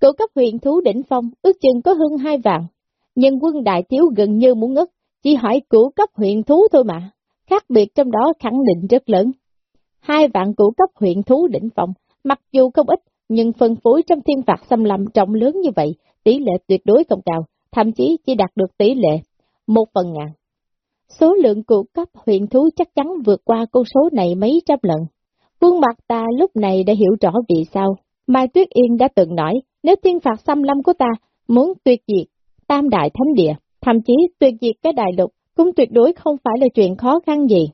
cửu cấp huyện thú đỉnh phong ước chừng có hơn hai vạn, nhưng quân đại thiếu gần như muốn ngất, chỉ hỏi cửu cấp huyện thú thôi mà, khác biệt trong đó khẳng định rất lớn. Hai vạn cửu cấp huyện thú đỉnh phòng, mặc dù không ít, nhưng phân phối trong thiên phạt xâm lâm trọng lớn như vậy, tỷ lệ tuyệt đối không cao, thậm chí chỉ đạt được tỷ lệ một phần ngàn. Số lượng cửu cấp huyện thú chắc chắn vượt qua con số này mấy trăm lần. Quân mặt ta lúc này đã hiểu rõ vì sao. Mai Tuyết Yên đã từng nói, nếu thiên phạt xâm lâm của ta muốn tuyệt diệt tam đại thánh địa, Thậm chí tuyệt diệt cái đại lục cũng tuyệt đối không phải là chuyện khó khăn gì.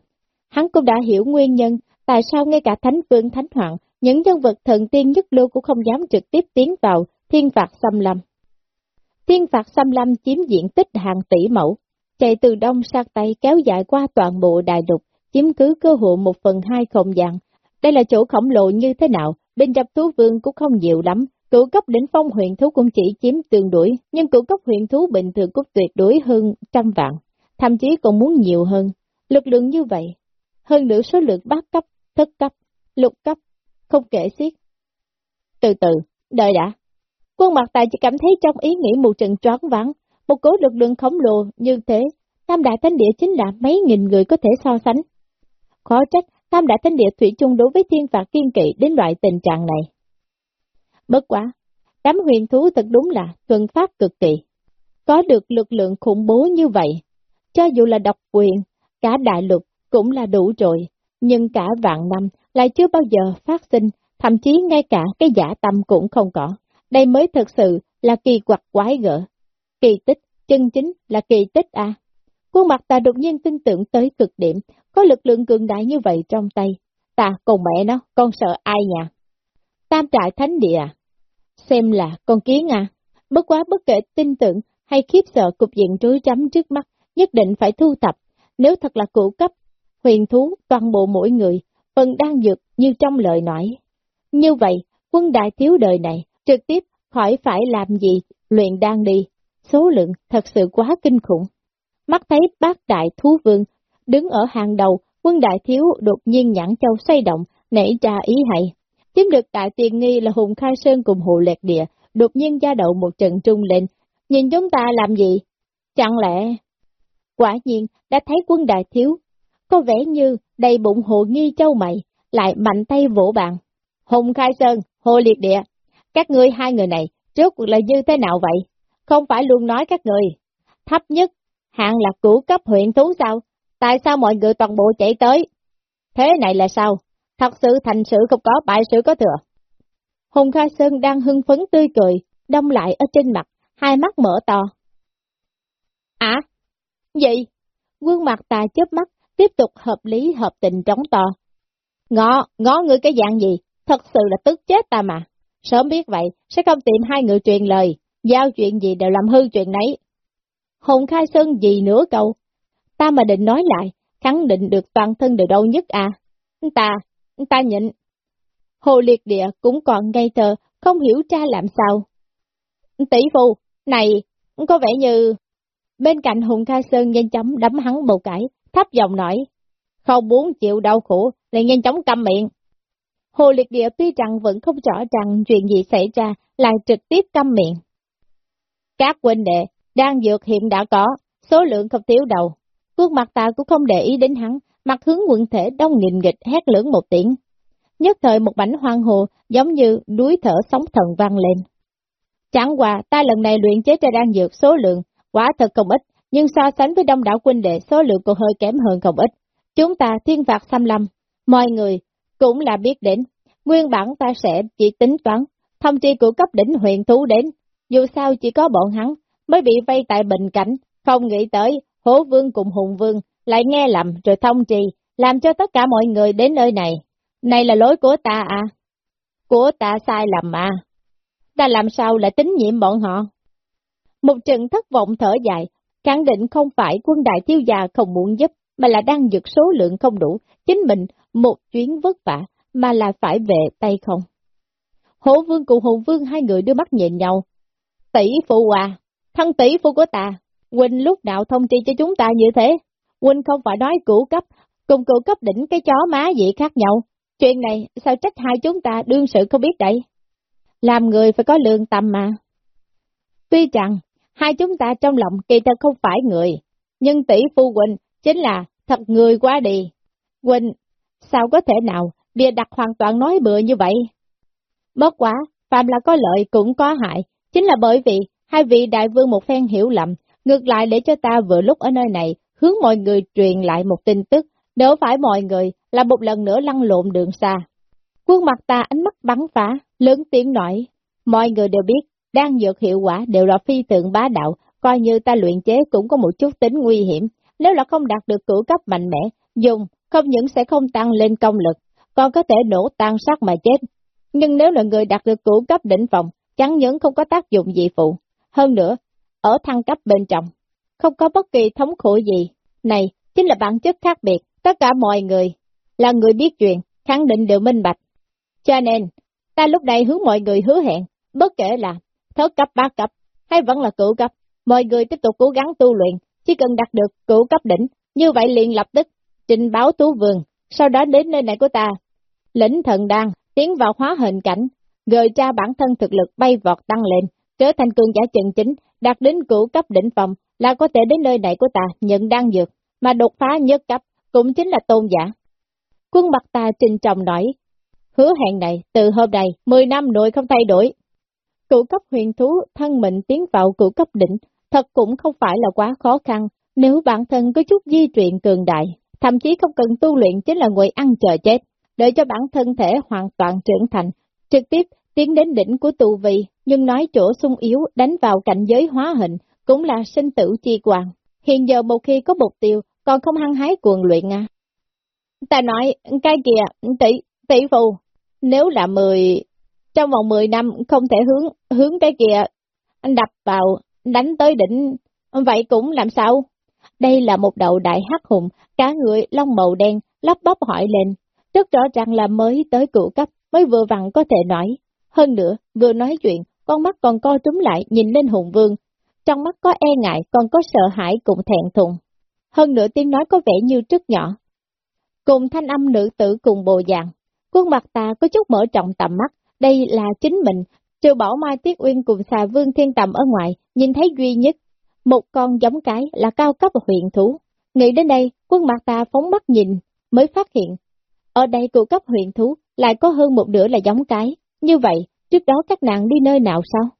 Hắn cũng đã hiểu nguyên nhân tại sao ngay cả Thánh Vương Thánh Hoàng, những nhân vật thần tiên nhất lưu cũng không dám trực tiếp tiến vào thiên phạt xâm lâm. Thiên phạt xâm lâm chiếm diện tích hàng tỷ mẫu, chạy từ đông sang tây kéo dài qua toàn bộ đại lục, chiếm cứ cơ hội một phần hai không gian. Đây là chỗ khổng lồ như thế nào, bên trong thú vương cũng không nhiều lắm, Cửu cấp đỉnh phong huyện thú cũng chỉ chiếm tương đối, nhưng cửu cấp huyện thú bình thường cũng tuyệt đối hơn trăm vạn, thậm chí còn muốn nhiều hơn. Lực lượng như vậy, hơn nữa số lượng bát cấp, thất cấp, lục cấp, không kể xiết. Từ từ, đợi đã. Quân mặt tài chỉ cảm thấy trong ý nghĩ một trận choáng vắng, một cố lực lượng khổng lồ như thế, Tam Đại Thánh Địa chính là mấy nghìn người có thể so sánh. Khó trách, Tam Đại Thánh Địa thủy chung đối với thiên phạt kiên kỵ đến loại tình trạng này. Bất quá, đám huyền thú thật đúng là thuần phát cực kỳ. Có được lực lượng khủng bố như vậy, cho dù là độc quyền, cả đại lục cũng là đủ rồi, nhưng cả vạn năm lại chưa bao giờ phát sinh, thậm chí ngay cả cái giả tâm cũng không có. Đây mới thật sự là kỳ quặc quái gở. Kỳ tích chân chính là kỳ tích à. Khuôn mặt ta đột nhiên tin tưởng tới cực điểm, có lực lượng cường đại như vậy trong tay. Ta cùng mẹ nó, con sợ ai nhà? Tam trại thánh địa à? Xem là con kiến à? Bất quá bất kể tin tưởng hay khiếp sợ cục diện rối rắm trước mắt, nhất định phải thu tập. Nếu thật là cụ cấp, huyền thú, toàn bộ mỗi người, phần đang dược như trong lời nói. Như vậy, quân đại thiếu đời này, trực tiếp khỏi phải làm gì, luyện đang đi. Số lượng thật sự quá kinh khủng. Mắt thấy bác đại thú vương, đứng ở hàng đầu, quân đại thiếu đột nhiên nhãn châu xoay động, nảy ra ý hay. Chiếm được đại tiền nghi là Hùng Khai Sơn cùng Hồ lẹt địa, đột nhiên ra đậu một trận trung lên. Nhìn chúng ta làm gì? Chẳng lẽ... Quả nhiên, đã thấy quân đại thiếu, có vẻ như đầy bụng hồ nghi châu mày, lại mạnh tay vỗ bàn. Hùng Khai Sơn, Hồ Liệt Địa, các ngươi hai người này, trước cuộc là như thế nào vậy? Không phải luôn nói các người, thấp nhất, hạng là cửu cấp huyện thú sao? Tại sao mọi người toàn bộ chạy tới? Thế này là sao? Thật sự thành sự không có, bại sự có thừa. Hùng Khai Sơn đang hưng phấn tươi cười, đông lại ở trên mặt, hai mắt mở to. À, gì? Quân mặt tà chớp mắt, tiếp tục hợp lý hợp tình trống to. Ngọ, ngó ngươi cái dạng gì? Thật sự là tức chết ta mà. Sớm biết vậy, sẽ không tìm hai người truyền lời, giao chuyện gì đều làm hư chuyện nấy. Hùng Khai Sơn gì nữa câu? Ta mà định nói lại, khẳng định được toàn thân đều đâu nhất à. Ta, ta nhịn. Hồ liệt địa cũng còn ngây thơ, không hiểu cha làm sao. Tỷ phu, này, có vẻ như... Bên cạnh Hùng Khai Sơn nhanh chóng đấm hắn một cải, thấp giọng nói. Không muốn chịu đau khổ, liền nhanh chóng câm miệng. Hồ liệt địa tuy rằng vẫn không rõ rằng chuyện gì xảy ra, lại trực tiếp câm miệng. Các huynh đệ, đang dược hiện đã có, số lượng không thiếu đầu. Khuôn mặt ta cũng không để ý đến hắn, mặt hướng quận thể đông nghìn nghịch hét lớn một tiếng. Nhất thời một bảnh hoang hồ giống như đuối thở sóng thần vang lên. Chẳng qua ta lần này luyện chế ra đan dược số lượng, quả thật không ít, nhưng so sánh với đông đảo quân đệ số lượng còn hơi kém hơn không ít. Chúng ta thiên phạt xâm lâm, mọi người cũng là biết đến, nguyên bản ta sẽ chỉ tính toán, thông tri của cấp đỉnh huyện thú đến, dù sao chỉ có bọn hắn mới bị vây tại bình cảnh, không nghĩ tới hố vương cùng hùng vương lại nghe lầm rồi thông trì, làm cho tất cả mọi người đến nơi này. Này là lỗi của ta à? Của ta sai lầm à? Ta làm sao lại tín nhiệm bọn họ? Một trận thất vọng thở dài, khẳng định không phải quân đại tiêu già không muốn giúp, mà là đang dược số lượng không đủ, chính mình một chuyến vất vả, mà là phải về tay không. Hổ vương cùng hùng vương hai người đưa mắt nhìn nhau. Tỷ phụ à, thân tỷ phụ của ta, Huynh lúc nào thông tri cho chúng ta như thế? Huynh không phải nói cửu cấp, cùng cửu cấp đỉnh cái chó má gì khác nhau. Chuyện này sao trách hai chúng ta đương sự không biết đây? Làm người phải có lương tâm mà. Tuy rằng, hai chúng ta trong lòng kỳ thật không phải người, nhưng tỷ phu Quỳnh chính là thật người quá đi. Quỳnh, sao có thể nào bịa đặt hoàn toàn nói bừa như vậy? Bất quá, phạm là có lợi cũng có hại, chính là bởi vì hai vị đại vương một phen hiểu lầm, ngược lại để cho ta vừa lúc ở nơi này, hướng mọi người truyền lại một tin tức, đỡ phải mọi người là một lần nữa lăn lộn đường xa. Quân mặt ta ánh mắt bắn phá, lớn tiếng nói, mọi người đều biết, đang dược hiệu quả đều là phi tượng bá đạo, coi như ta luyện chế cũng có một chút tính nguy hiểm, nếu là không đạt được cửu cấp mạnh mẽ, dùng không những sẽ không tăng lên công lực, còn có thể nổ tan sát mà chết. Nhưng nếu là người đạt được cửu cấp đỉnh phòng, chẳng những không có tác dụng gì phụ. Hơn nữa, ở thăng cấp bên trong, không có bất kỳ thống khổ gì. Này, chính là bản chất khác biệt, tất cả mọi người, là người biết chuyện, khẳng định đều minh bạch. Cho nên, ta lúc này hướng mọi người hứa hẹn, bất kể là thất cấp ba cấp, hay vẫn là cửu cấp, mọi người tiếp tục cố gắng tu luyện, chỉ cần đạt được cửu cấp đỉnh, như vậy liền lập tức trình báo tú vườn, sau đó đến nơi này của ta. Lĩnh thần đan, tiến vào hóa hình cảnh, gợi ra bản thân thực lực bay vọt tăng lên, trở thành cường giả chân chính, đạt đến cửu cấp đỉnh phòng, là có thể đến nơi này của ta nhận đan dược, mà đột phá nhất cấp, cũng chính là tôn giả. Quân mặt ta trình trọng nói, hứa hẹn này từ hôm nay, 10 năm nội không thay đổi. Cựu cấp huyền thú thân mình tiến vào cựu cấp đỉnh, thật cũng không phải là quá khó khăn, nếu bản thân có chút di truyền cường đại, thậm chí không cần tu luyện chính là ngồi ăn chờ chết, để cho bản thân thể hoàn toàn trưởng thành, trực tiếp tiến đến đỉnh của tù vị, nhưng nói chỗ sung yếu đánh vào cảnh giới hóa hình, cũng là sinh tử chi quan. Hiện giờ một khi có mục tiêu, còn không hăng hái cuồng luyện à. Ta nói, cái kìa, tỷ, tỷ phù, nếu là mười, trong vòng mười năm không thể hướng, hướng cái kìa, anh đập vào, đánh tới đỉnh, vậy cũng làm sao? Đây là một đầu đại hắc hùng, cả người lông màu đen, lắp bóp hỏi lên, rất rõ ràng là mới tới cựu cấp, mới vừa vặn có thể nói. Hơn nữa, vừa nói chuyện, con mắt còn co trúng lại nhìn lên hùng vương, trong mắt có e ngại còn có sợ hãi cùng thẹn thùng. Hơn nữa tiếng nói có vẻ như trước nhỏ. Cùng thanh âm nữ tử cùng bồ dạng, khuôn mặt ta có chút mở trọng tầm mắt, đây là chính mình, trừ bỏ Mai Tiết Uyên cùng xà vương thiên tầm ở ngoài, nhìn thấy duy nhất, một con giống cái là cao cấp huyện thú. Nghĩ đến đây, quân mặt ta phóng mắt nhìn, mới phát hiện, ở đây cụ cấp huyện thú lại có hơn một nửa là giống cái, như vậy, trước đó các nàng đi nơi nào sao?